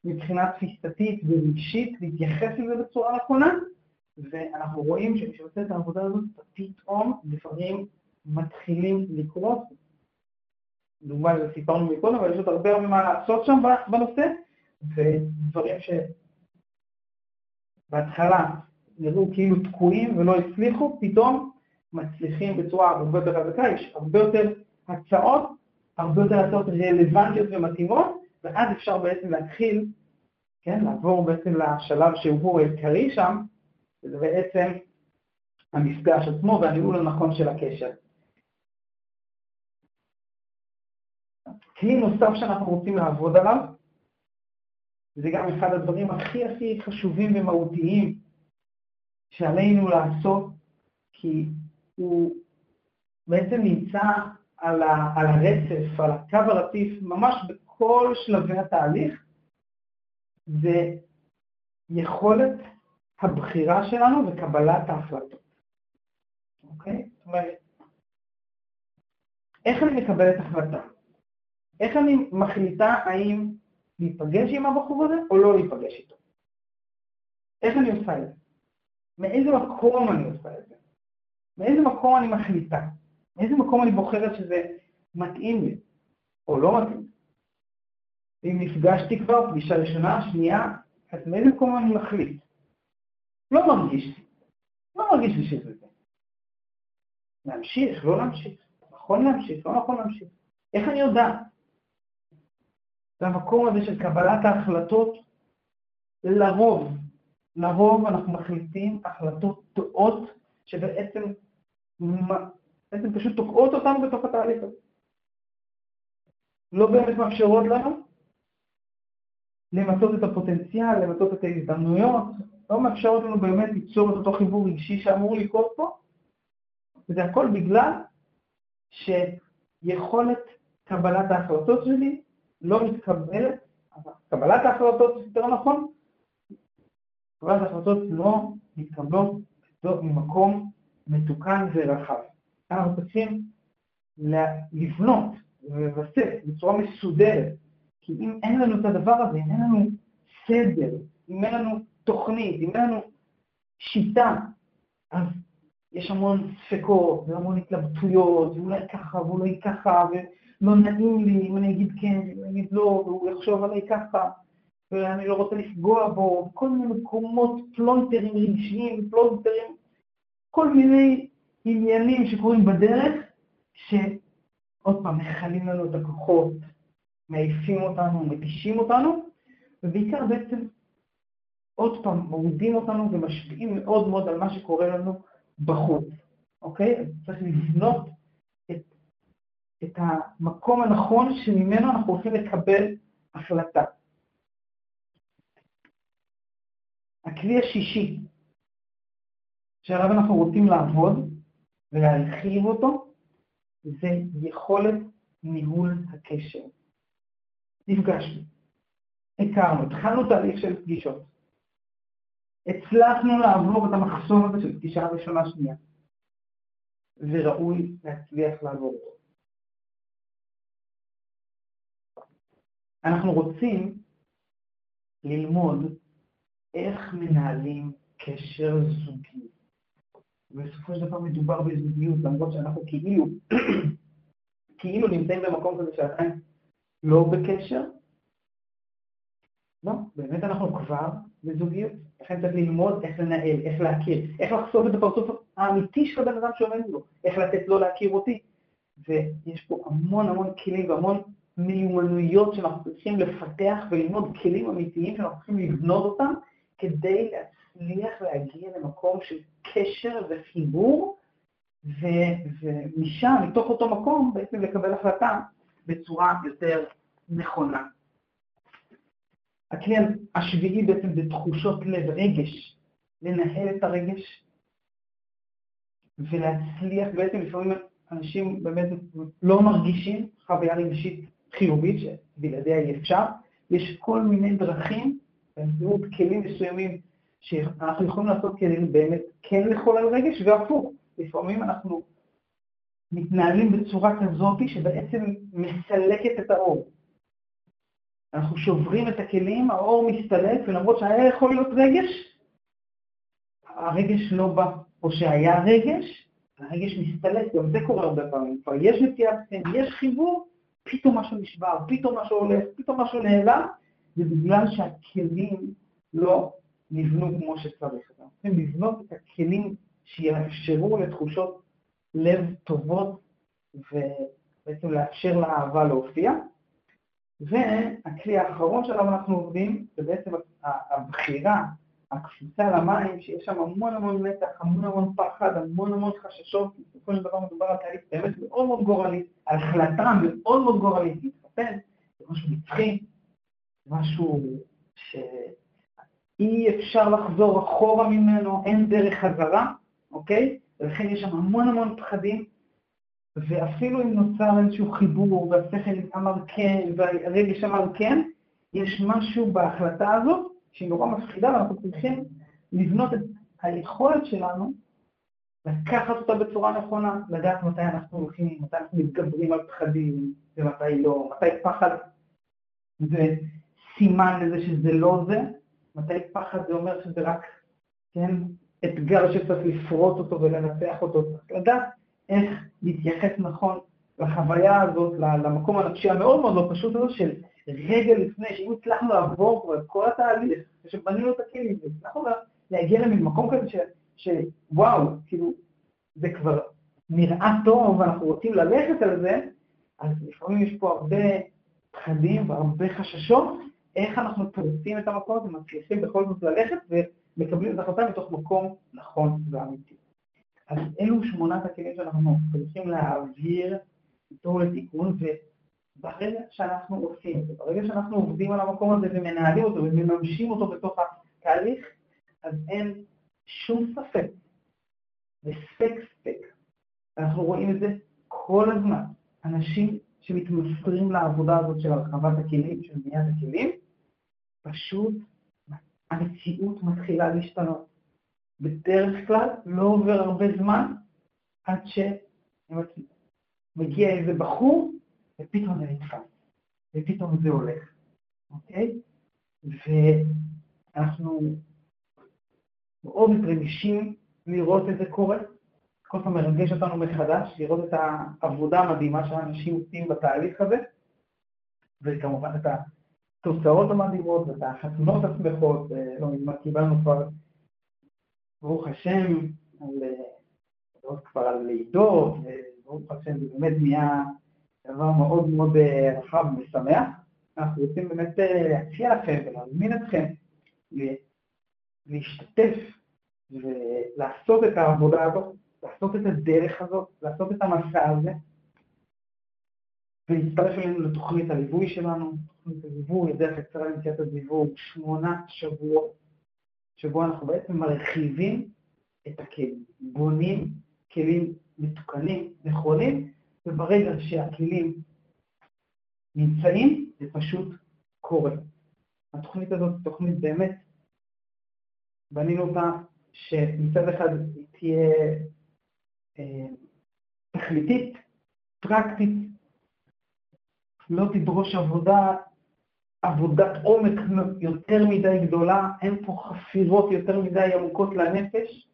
מבחינה תפיסתית ורגשית, להתייחס לזה בצורה נכונה, ואנחנו רואים שמי שעושה את העבודה הזאת, פתאום דברים מתחילים לקרות, דוגמה לזה סיפרנו מקודם, אבל יש עוד הרבה הרבה מה לעשות שם בנושא, ודברים שבהתחלה נראו כאילו תקועים ולא הצליחו, פתאום מצליחים בצורה הרבה יותר חזקה, יש הרבה יותר הצעות, הרבה יותר הצעות רלוונטיות ומתאימות, ואז אפשר בעצם להתחיל, כן, לעבור בעצם לשלב שהוא העיקרי שם, וזה בעצם המפגש עצמו והניהול הנכון של הקשר. כלי נוסף שאנחנו רוצים לעבוד עליו, זה גם אחד הדברים הכי הכי חשובים ומהותיים שעלינו לעשות, כי הוא בעצם נמצא על, ה, על הרצף, על הקו הרציף, ממש בכל שלבי התהליך, זה יכולת הבחירה שלנו וקבלת ההחלטות. אוקיי? זאת אומרת, איך אני מקבלת החלטה? איך אני מחליטה האם להיפגש עם הבחור הזה או לא להיפגש איתו? איך אני עושה את זה? מאיזה מקום אני עושה את זה? מאיזה מקום אני מחליטה? מאיזה מקום אני בוחרת שזה מתאים לי או לא מתאים? אם נפגשתי כבר, פגישה ראשונה, שנייה, אז מאיזה מקום אני מחליט? לא מרגיש לי. לא מרגיש לי שזה זה. להמשיך, לא להמשיך. נכון להמשיך, לא נכון להמשיך. איך אני יודעת? זה המקום הזה של קבלת ההחלטות, לרוב, לרוב אנחנו מחליטים החלטות טועות שבעצם בעצם פשוט תוקעות אותנו בתוך התהליך הזה. לא באמת מאפשרות לנו למצות את הפוטנציאל, למצות את ההזדמנויות, לא מאפשרות לנו באמת ליצור את אותו חיבור רגשי שאמור לקרות פה, וזה הכל בגלל שיכולת קבלת ההחלטות שלי לא מתקבלת, קבלת ההחלטות, יותר נכון, קבלת ההחלטות לא מתקבלות ממקום מתוקן ורחב. אנחנו צריכים לבנות ולבסס בצורה מסודרת, כי אם אין לנו את הדבר הזה, אם אין לנו סדר, אם אין לנו תוכנית, אם אין לנו שיטה, אז יש המון ספקות והמון התלבטויות, ואולי ככה ואולי ככה, ולא נעים לי אם אני אגיד כן, אם אני אגיד לא, והוא יחשוב עליי ככה, ואני לא רוצה לפגוע בו, כל מיני מקומות פלונטרים רגשיים, פלונטרים, כל מיני עניינים שקורים בדרך, שעוד פעם, מכלים לנו את הכוחות, מעיפים אותנו, מתישים אותנו, ובעיקר בעצם עוד פעם מורידים אותנו ומשפיעים מאוד מאוד על מה שקורה לנו בחוץ, אוקיי? צריך לבנות את המקום הנכון שממנו אנחנו הולכים לקבל החלטה. הכלי השישי שעליו אנחנו רוצים לעבוד ולהרחיב אותו, זה יכולת ניהול הקשר. נפגשנו, הכרנו, התחלנו תהליך של פגישות. הצלחנו לעבור את המחסום הזה של פגישה ראשונה-שנייה, וראוי להצליח לעבור אותו. אנחנו רוצים ללמוד איך מנהלים קשר זוגי. ובסופו של דבר מדובר בזוגיות, למרות שאנחנו כאילו, כאילו נמצאים במקום כזה שעדיין לא בקשר. לא, באמת אנחנו כבר בזוגיות. לכן צריך ללמוד איך לנהל, איך להכיר, איך לחשוף את הפרצוף האמיתי של הבן אדם שעומד בו, איך לתת לו להכיר אותי. ויש פה המון המון כלים והמון מיומנויות שאנחנו צריכים לפתח וללמוד כלים אמיתיים שאנחנו צריכים לבנות אותם כדי להצליח להגיע למקום של קשר וחיבור, ו- ומשם, מתוך אותו מקום, בעצם לקבל החלטה בצורה יותר נכונה. הכלי השביעי בעצם זה תחושות לב, רגש, לנהל את הרגש ולהצליח, בעצם לפעמים אנשים באמת לא מרגישים חוויה רגשית חיובית, שבלעדיה אי אפשר, יש כל מיני דרכים באמצעות כלים מסוימים שאנחנו יכולים לעשות כדי באמת כן לחולל רגש, והפוך, לפעמים אנחנו מתנהלים בצורה כזאת שבעצם מסלקת את האור. אנחנו שוברים את הכלים, האור מסתלק, ולמרות שהיה יכול להיות רגש, הרגש לא בא. או שהיה רגש, הרגש מסתלק, גם זה קורה הרבה פעמים. כבר יש נטיית חן, יש חיבור, פתאום משהו נשבר, פתאום משהו הולך, פתאום משהו נעלם, זה בגלל שהכלים לא נבנו כמו שצריך. אנחנו צריכים לבנות את הכלים שיאפשרו לתחושות לב טובות ובעצם לאפשר לאהבה להופיע. והכלי האחרון שלנו אנחנו עובדים, זה בעצם הבחירה, הקפיצה למים, שיש שם המון המון מתח, המון המון פחד, המון המון חששות, בסופו של דבר מדובר על תהליך באמת מאוד מאוד גורלי, על החלטה מאוד מאוד גורלית להתחתן, זה משהו נצחי, משהו שאי אפשר לחזור אחורה ממנו, אין דרך חזרה, אוקיי? ולכן יש שם המון המון פחדים, ואפילו אם נוצר איזשהו חיבור, והשכל אמר כן, והרגש אמר כן, יש משהו בהחלטה הזאת שהיא נורא מפחידה, ואנחנו צריכים לבנות את היכולת שלנו לקחת אותה בצורה נכונה, לדעת מתי אנחנו הולכים, מתי אנחנו מתגברים על פחדים, ומתי לא, מתי פחד זה סימן לזה שזה לא זה, מתי פחד זה אומר שזה רק, כן, אתגר שצריך לפרוט אותו ולנצח אותו, צריך לדעת איך להתייחס נכון לחוויה הזאת, למקום הנפשי המאוד מאוד לא פשוט הזה של רגע לפני, שאם הצלחנו לעבור כבר את כל התהליך, ושבנינו את הכלים, והצלחנו להגיע למין מקום כזה שוואו, כאילו, זה כבר נראה טוב ואנחנו רוצים ללכת על זה, אז לפעמים יש פה הרבה פחדים והרבה חששות, איך אנחנו פורצים את המקום הזה, מצליחים בכל זאת ללכת ומקבלים את ההחלטה מתוך מקום נכון ואמיתי. אז אלו שמונת הכלים שאנחנו צריכים להעביר איתו לתיקון, וברגע שאנחנו עושים את זה, ברגע שאנחנו עובדים על המקום הזה ומנהלים אותו ומממשים אותו בתוך התהליך, אז אין שום ספק וספק ספק. אנחנו רואים את זה כל הזמן. אנשים שמתמסרים לעבודה הזאת של הרחבת הכלים, של בניית הכלים, פשוט המציאות מתחילה להשתנות. בדרך כלל לא עובר הרבה זמן עד שמגיע איזה בחור ופתאום זה נתפס, ופתאום זה הולך, אוקיי? ואנחנו מאוד רגישים לראות את זה קורה. כל פעם מרגש אותנו מחדש, לראות את העבודה המדהימה שאנשים עושים בתהליך הזה, וכמובן את התוצאות המדהימות ואת החתונות השמחות, לא מזמן קיבלנו כבר, ברוך השם, על, עוד כבר על לידות, וברוך השם זה באמת נהיה דבר מאוד מאוד רחב ושמח. אנחנו רוצים באמת להציע לכם ולהזמין אתכם להשתתף ולעשות את העבודה הזאת, לעשות את הדרך הזאת, לעשות את המסע הזה, ולהצטרף אלינו לתוכנית הליווי שלנו, תוכנית הליווי, הדרך הקצרה למציאת הזיווג, שמונה שבועות, שבו אנחנו בעצם מרחיבים את הכלים, בונים כלים מתוקנים, נכונים, וברגע שהכלים נמצאים, זה פשוט קורה. התוכנית הזאת היא תוכנית באמת, בנינו אותה שמצד אחד היא תהיה אה, תכליתית, פרקטית, לא תדרוש עבודה, עבודת עומק יותר מדי גדולה, אין פה חפירות יותר מדי עמוקות לנפש.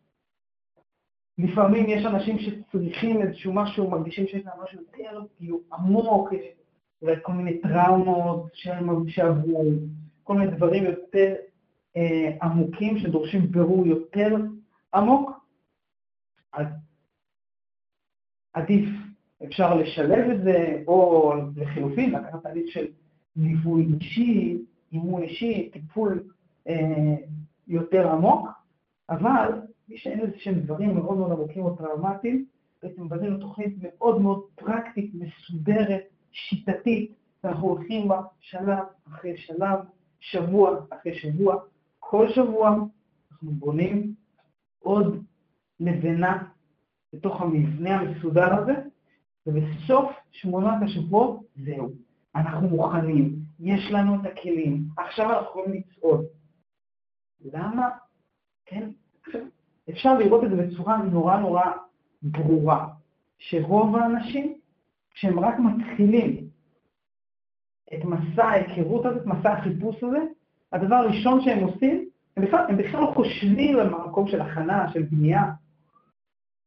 לפעמים יש אנשים שצריכים איזשהו משהו, מרגישים שיש להם משהו יותר כאילו עמוק, אולי כל מיני טראומות שהם שעברו, כל מיני דברים יותר אה, עמוקים שדורשים בירור יותר עמוק, אז עדיף, אפשר לשלב את זה, או לחילופין, לקחת תהליך של ליווי אישי, אימון אישי, טיפול אה, יותר עמוק, אבל מי שאין איזה שהם דברים מאוד מאוד עמוקים או טראומטיים, בעצם בנינו תוכנית מאוד מאוד פרקטית, מסודרת, שיטתית, ואנחנו הולכים בה שלב אחרי שלב, שבוע אחרי שבוע, כל שבוע אנחנו בונים עוד לבנה בתוך המבנה המסודר הזה, ובסוף שמונת השבועות, זהו. אנחנו מוכנים, יש לנו את הכלים, עכשיו אנחנו יכולים לצעוד. למה? כן, אפשר לראות את זה בצורה נורא נורא ברורה, שרוב האנשים, כשהם רק מתחילים את מסע ההיכרות הזה, את מסע החיפוש הזה, הדבר הראשון שהם עושים, הם בכלל, הם בכלל לא חושבים על מקום של הכנה, של בנייה.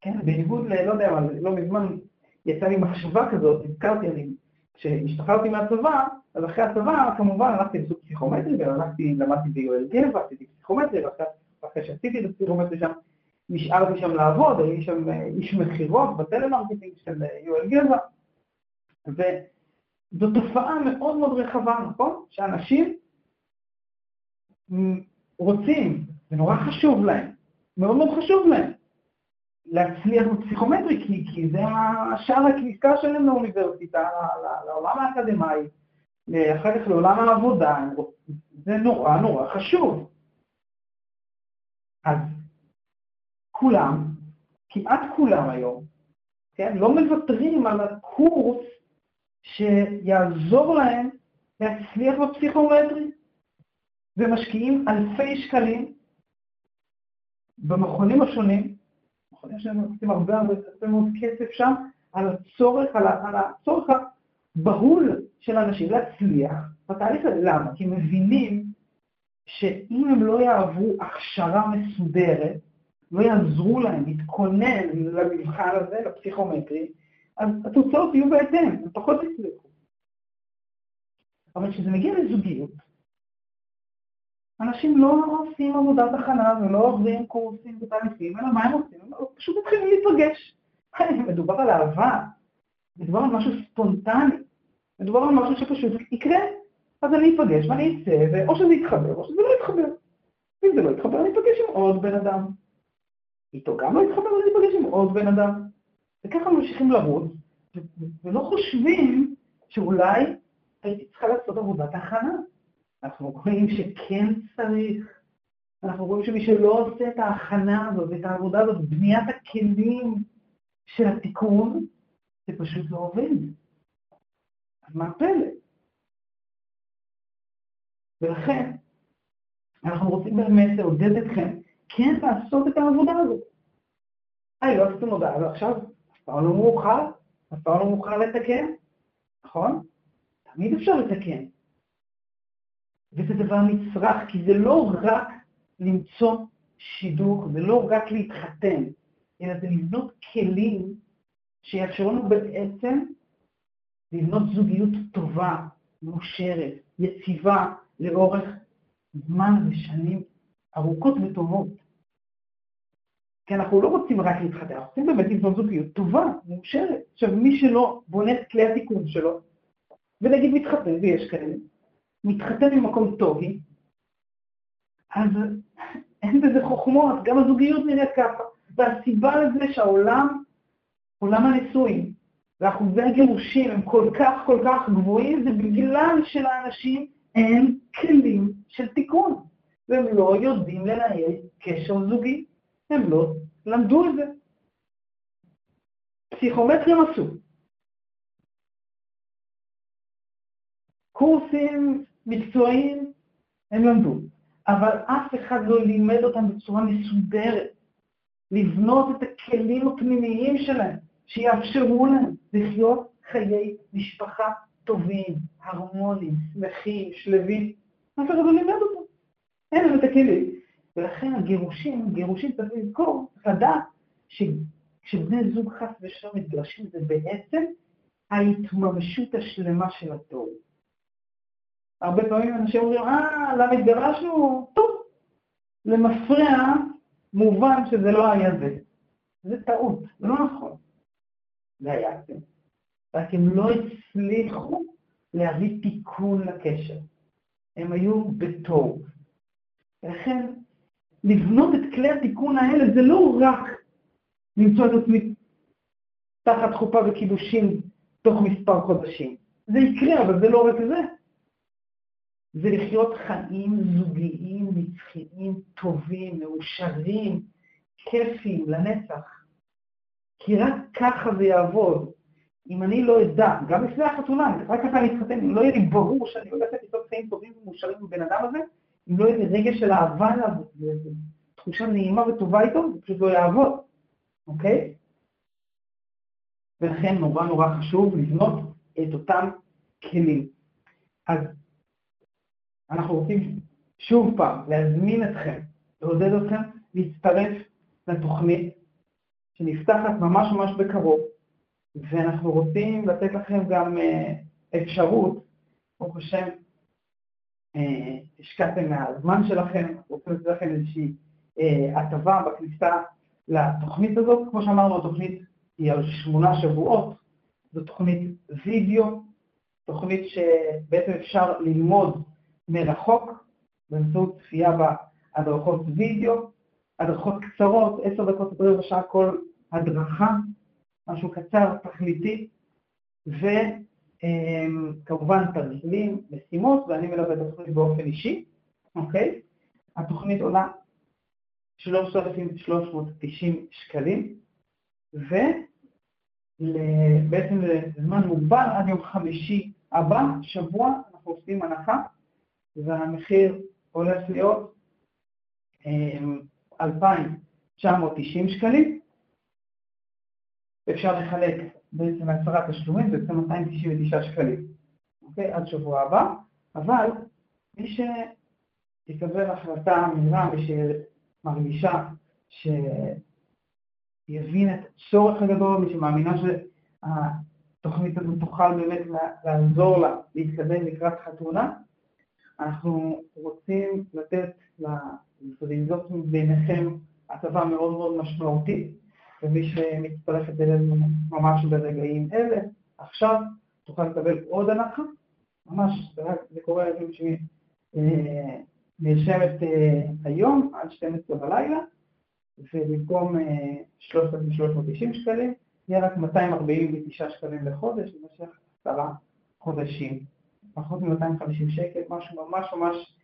כן, בניגוד ל... לא יודע, אבל לא מזמן יצאה לי מחשבה כזאת, נזכרתי, אני, כשהשתחררתי מהצבא, אז אחרי הצבא כמובן הלכתי לסוג פסיכומטרי, והלכתי, למדתי ביואל גבע, עשיתי פסיכומטרי, ואחרי שעשיתי את הפסיכומטרי שם, נשארתי שם לעבוד, הייתי שם אה, איש מכירות בטלמרקטינג של אה, יואל גבע, וזו תופעה מאוד מאוד רחבה, נכון? שאנשים רוצים, זה נורא חשוב להם, מאוד מאוד חשוב להם, להצליח בפסיכומטרי, כי, כי זה השער הכניסה שלהם לאוניברסיטה, לעולם האקדמאי, אחר כך לעולם העבודה, זה נורא נורא חשוב. אז כולם, כמעט כולם היום, כן, לא מוותרים על הקורס שיעזור להם להצליח בפסיכומטרי. ומשקיעים אלפי שקלים במכונים השונים, מכונים שלנו עושים הרבה הרבה מאוד כסף שם, על הצורך, על, על הצורך הבהול של אנשים להצליח בתהליך הזה. למה? כי מבינים שאם הם לא יעברו הכשרה מסודרת, לא יעזרו להם להתכונן למבחן הזה, לפסיכומטרי, אז התוצאות יהיו בהתאם, הם פחות יצליחו. אבל כשזה מגיע לזוגיות, אנשים לא עושים עבודת הכנה ולא עוברים קורסים ותהליכים, אלא מה הם עושים? הם פשוט מתחילים להיפגש. מדובר על אהבה, מדובר על משהו ספונטני, מדובר על משהו שפשוט יקרה. אז אני אפגש ואני אצא, ואו שזה יתחבר או שזה לא יתחבר. אם זה לא יתחבר, אני אפגש עם עוד בן אדם. איתו גם לא יתחבר, אני אפגש עם עוד בן אדם. וככה ממשיכים לרוץ, ולא חושבים שאולי הייתי צריכה לעשות עבודת הכנה. אנחנו רואים שכן צריך. אנחנו רואים שמי שלא עושה את ההכנה הזאת, את העבודה הזאת, בניית הכלים של התיקון, זה פשוט לא עובד. אז מה הפלא? ולכן, אנחנו רוצים באמת לעודד אתכם כן לעשות את העבודה הזאת. היי, לא עשיתם הודעה, ועכשיו אף פעם לא מאוחר, אף פעם לא מאוחר לתקן, נכון? תמיד אפשר לתקן. וזה דבר נצרך, כי זה לא רק למצוא שידוך, זה לא רק להתחתן, אלא זה לבנות כלים שיאפשרו לנו בעצם לבנות זוגיות טובה, מאושרת, יציבה, לאורך זמן ושנים ארוכות וטובות. כי אנחנו לא רוצים רק להתחתן, אנחנו רוצים באמת לבנות זוגיות טובה, מאושרת. עכשיו, מי שלא בונה את כלי התיקון שלו, ונגיד מתחתן, ויש כאלה, מתחתן ממקום טובי, אז אין בזה חוכמות, גם הזוגיות נראית ככה. והסיבה לזה שהעולם, עולם הנישואים, ואחוזי הגירושים הם כל כך כל כך גבוהים, זה בגלל שלאנשים אין כלים של תיקון, והם לא יודעים לנהל קשר זוגי, הם לא למדו את זה. פסיכומטרים עשו. קורסים מקצועיים הם למדו, אבל אף אחד לא לימד אותם בצורה מסודרת, לבנות את הכלים הפנימיים שלהם, שיאפשרו להם לחיות חיי משפחה טובים, הרמוניים, שמחים, שלווים. אף אחד לא לימד אותו. אין לנו את הכלים. ולכן הגירושים, גירושים צריך לזכור, צריך לדעת שכשבני זוג חס ושלום מתגרשים זה בעצם ההתממשות השלמה של התור. הרבה פעמים אנשים אומרים, אה, למה התגרשנו? טוב, למפרע מובן שזה לא היה זה. זה טעות, זה לא נכון. זה היה זה. רק הם לא הצליחו להביא תיקון לקשר. הם היו בתור. ולכן, לבנות את כלי התיקון האלה זה לא רק למצוא את עצמי תחת חופה וקידושים תוך מספר חודשים. זה יקרה, אבל זה לא רק זה. זה לחיות חיים זוגיים, נצחיים, טובים, מאושרים, כיפיים, לנצח. כי רק ככה זה יעבוד. אם אני לא אדע, גם לפני החתונה, רק ככה אני אתחתן, אם לא יהיה לי ברור שאני הולכת לעשות חיים טובים ומאושרים עם בן אדם הזה, אם לא יהיה רגע של אהבה אליו, תחושה נעימה וטובה איתו, זה פשוט לא יעבוד, אוקיי? ולכן נורא נורא חשוב לבנות את אותם כלים. אז אנחנו רוצים שוב פעם להזמין אתכם, לעודד אתכם להצטרף לתוכנית שנפתחת ממש ממש בקרוב, ואנחנו רוצים לתת לכם גם אה, אפשרות, ברוך השם, השקעתם מהזמן שלכם, רוצים לתת לכם איזושהי אה, הטבה בכניסה לתוכנית הזאת. כמו שאמרנו, התוכנית היא על שמונה שבועות, זו תוכנית וידאו, תוכנית שבעצם אפשר ללמוד מרחוק באמצעות צפייה בהדרכות וידאו, הדרכות קצרות, עשר דקות עד רבע שעה כל הדרכה, משהו קצר, תכליתי, וכמובן תרגילים, משימות, ואני מלווה את התוכנית באופן אישי, אוקיי? התוכנית עולה 3,390 שקלים, ובעצם לזמן מוגבל, עד יום חמישי הבא, שבוע, אנחנו עושים הנחה, והמחיר הולך להיות 2,990 שקלים, אפשר לחלק בעצם לעשרה תשלומים, זה בעצם 299 שקלים, אוקיי? עד שבוע הבא, אבל מי שיקבל החלטה מהירה, מי שמרגישה שיבין את הצורך הגדול, מי שמאמינה שהתוכנית הזאת תוכל באמת לעזור לה להתקדם לקראת חתונה, אנחנו רוצים לתת לזריזות ביניכם הטבה מאוד מאוד משמעותית, ומי שמצטרפת אלינו ממש ברגעים אלה, עכשיו תוכל לקבל עוד הנחה, ממש, זה קורה לפעמים שהיא אה, נרשמת אה, היום עד 12 בלילה, ובמקום 3,390 אה, שקלים, יהיה רק 249 שקלים לחודש במשך עשרה חודשים. פחות מ-250 שקל, משהו ממש ממש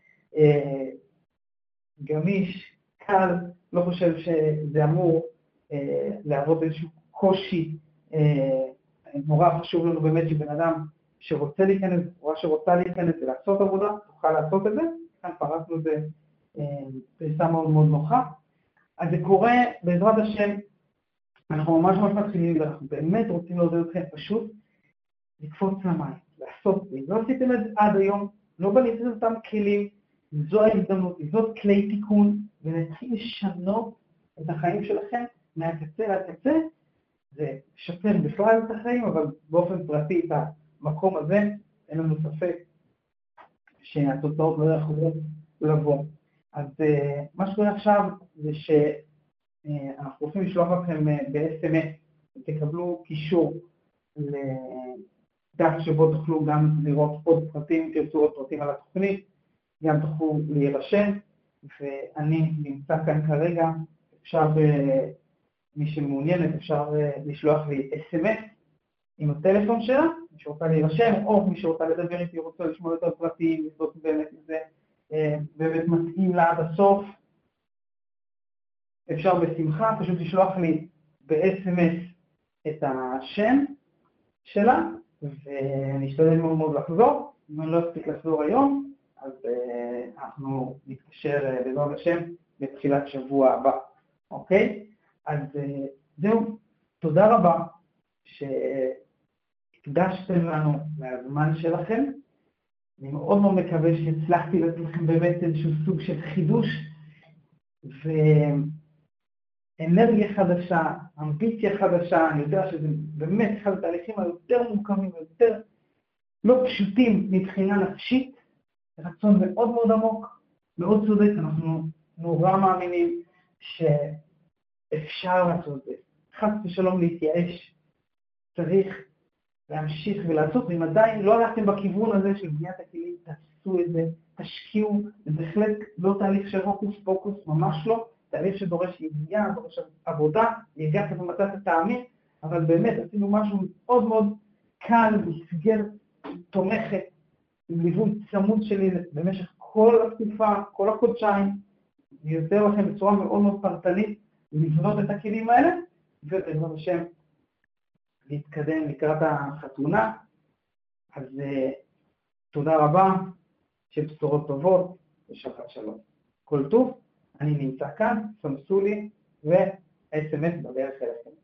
גמיש, קל, לא חושב שזה אמור אה, להראות איזשהו קושי. אה, נורא חשוב לנו באמת שבן אדם שרוצה להיכנס, או שרוצה להיכנס ולעשות עבודה, תוכל לעשות את זה. כאן פרסנו את זה אה, פריסה מאוד מאוד נוחה. אז זה קורה, בעזרת השם, אנחנו ממש ממש מתחילים, ואנחנו באמת רוצים לעודד אתכם פשוט לקפוץ למים, לעשות את זה. אם לא עשיתם את זה עד היום, לא בניתם אותם כלים, זו ההזדמנות, זאת כלי תיקון, ונתחיל לשנות את החיים שלכם מהקצה לקצה, זה לשפר בכלל את החיים, אבל באופן פרטי את המקום הזה, אין לנו ספק שהתוצאות לא יכולות לבוא. אז uh, מה שקורה עכשיו זה שאנחנו רוצים לשלוח לכם uh, ב-SMS, תקבלו קישור לדף שבו תוכלו גם לראות עוד פרטים, תרצו עוד פרטים על התוכנית, גם תוכלו להירשם, ואני נמצא כאן כרגע, אפשר, מי שמעוניינת, אפשר uh, לשלוח לי אס.אם.אס עם הטלפון שלה, מי שרוצה להירשם, או מי שרוצה לדבר איתי, רוצה לשמוע יותר פרטים, לבדוק באמת זה אה, באמת מתאים לה עד הסוף. אפשר בשמחה פשוט לשלוח לי ב-SMS את השם שלה, ואני אשתדל מאוד מאוד לחזור. אם אני לא אספיק לחזור היום, אז uh, אנחנו נתקשר בעזרת השם בתחילת שבוע הבא, אוקיי? אז uh, זהו, תודה רבה שהקדשתם לנו מהזמן שלכם. אני מאוד מאוד מקווה שהצלחתי לתת לכם באמת איזשהו סוג של חידוש ואנרגיה חדשה, אמביציה חדשה, אני יודע שזה באמת אחד התהליכים היותר מורכבים ויותר לא פשוטים מבחינה נפשית, רצון מאוד מאוד עמוק, מאוד צודק, אנחנו נורא מאמינים שאפשר לעשות את זה. חס ושלום להתייאש, צריך להמשיך ולעשות, ואם עדיין לא הלכתם בכיוון הזה של בניית הכלים, תעשו את זה, תשקיעו, זה בהחלט לא תהליך של הוקוס פוקוס, ממש לא, תהליך שדורש ידיעה, דורש עבודה, הגעת ומצאת טעמים, אבל באמת עשינו משהו מאוד מאוד קל, מסגרת תומכת, עם ליווי צמוד שלי במשך כל התקופה, כל החודשיים, אני עוזר לכם בצורה מאוד מאוד פרטנית לבנות את הכלים האלה, ובעזרת השם להתקדם לקראת החתונה. אז uh, תודה רבה, שבשורות טובות ושבת שלום. כל טוב, אני נמצא כאן, סמסו לי ו-SMS בדרך אליכם.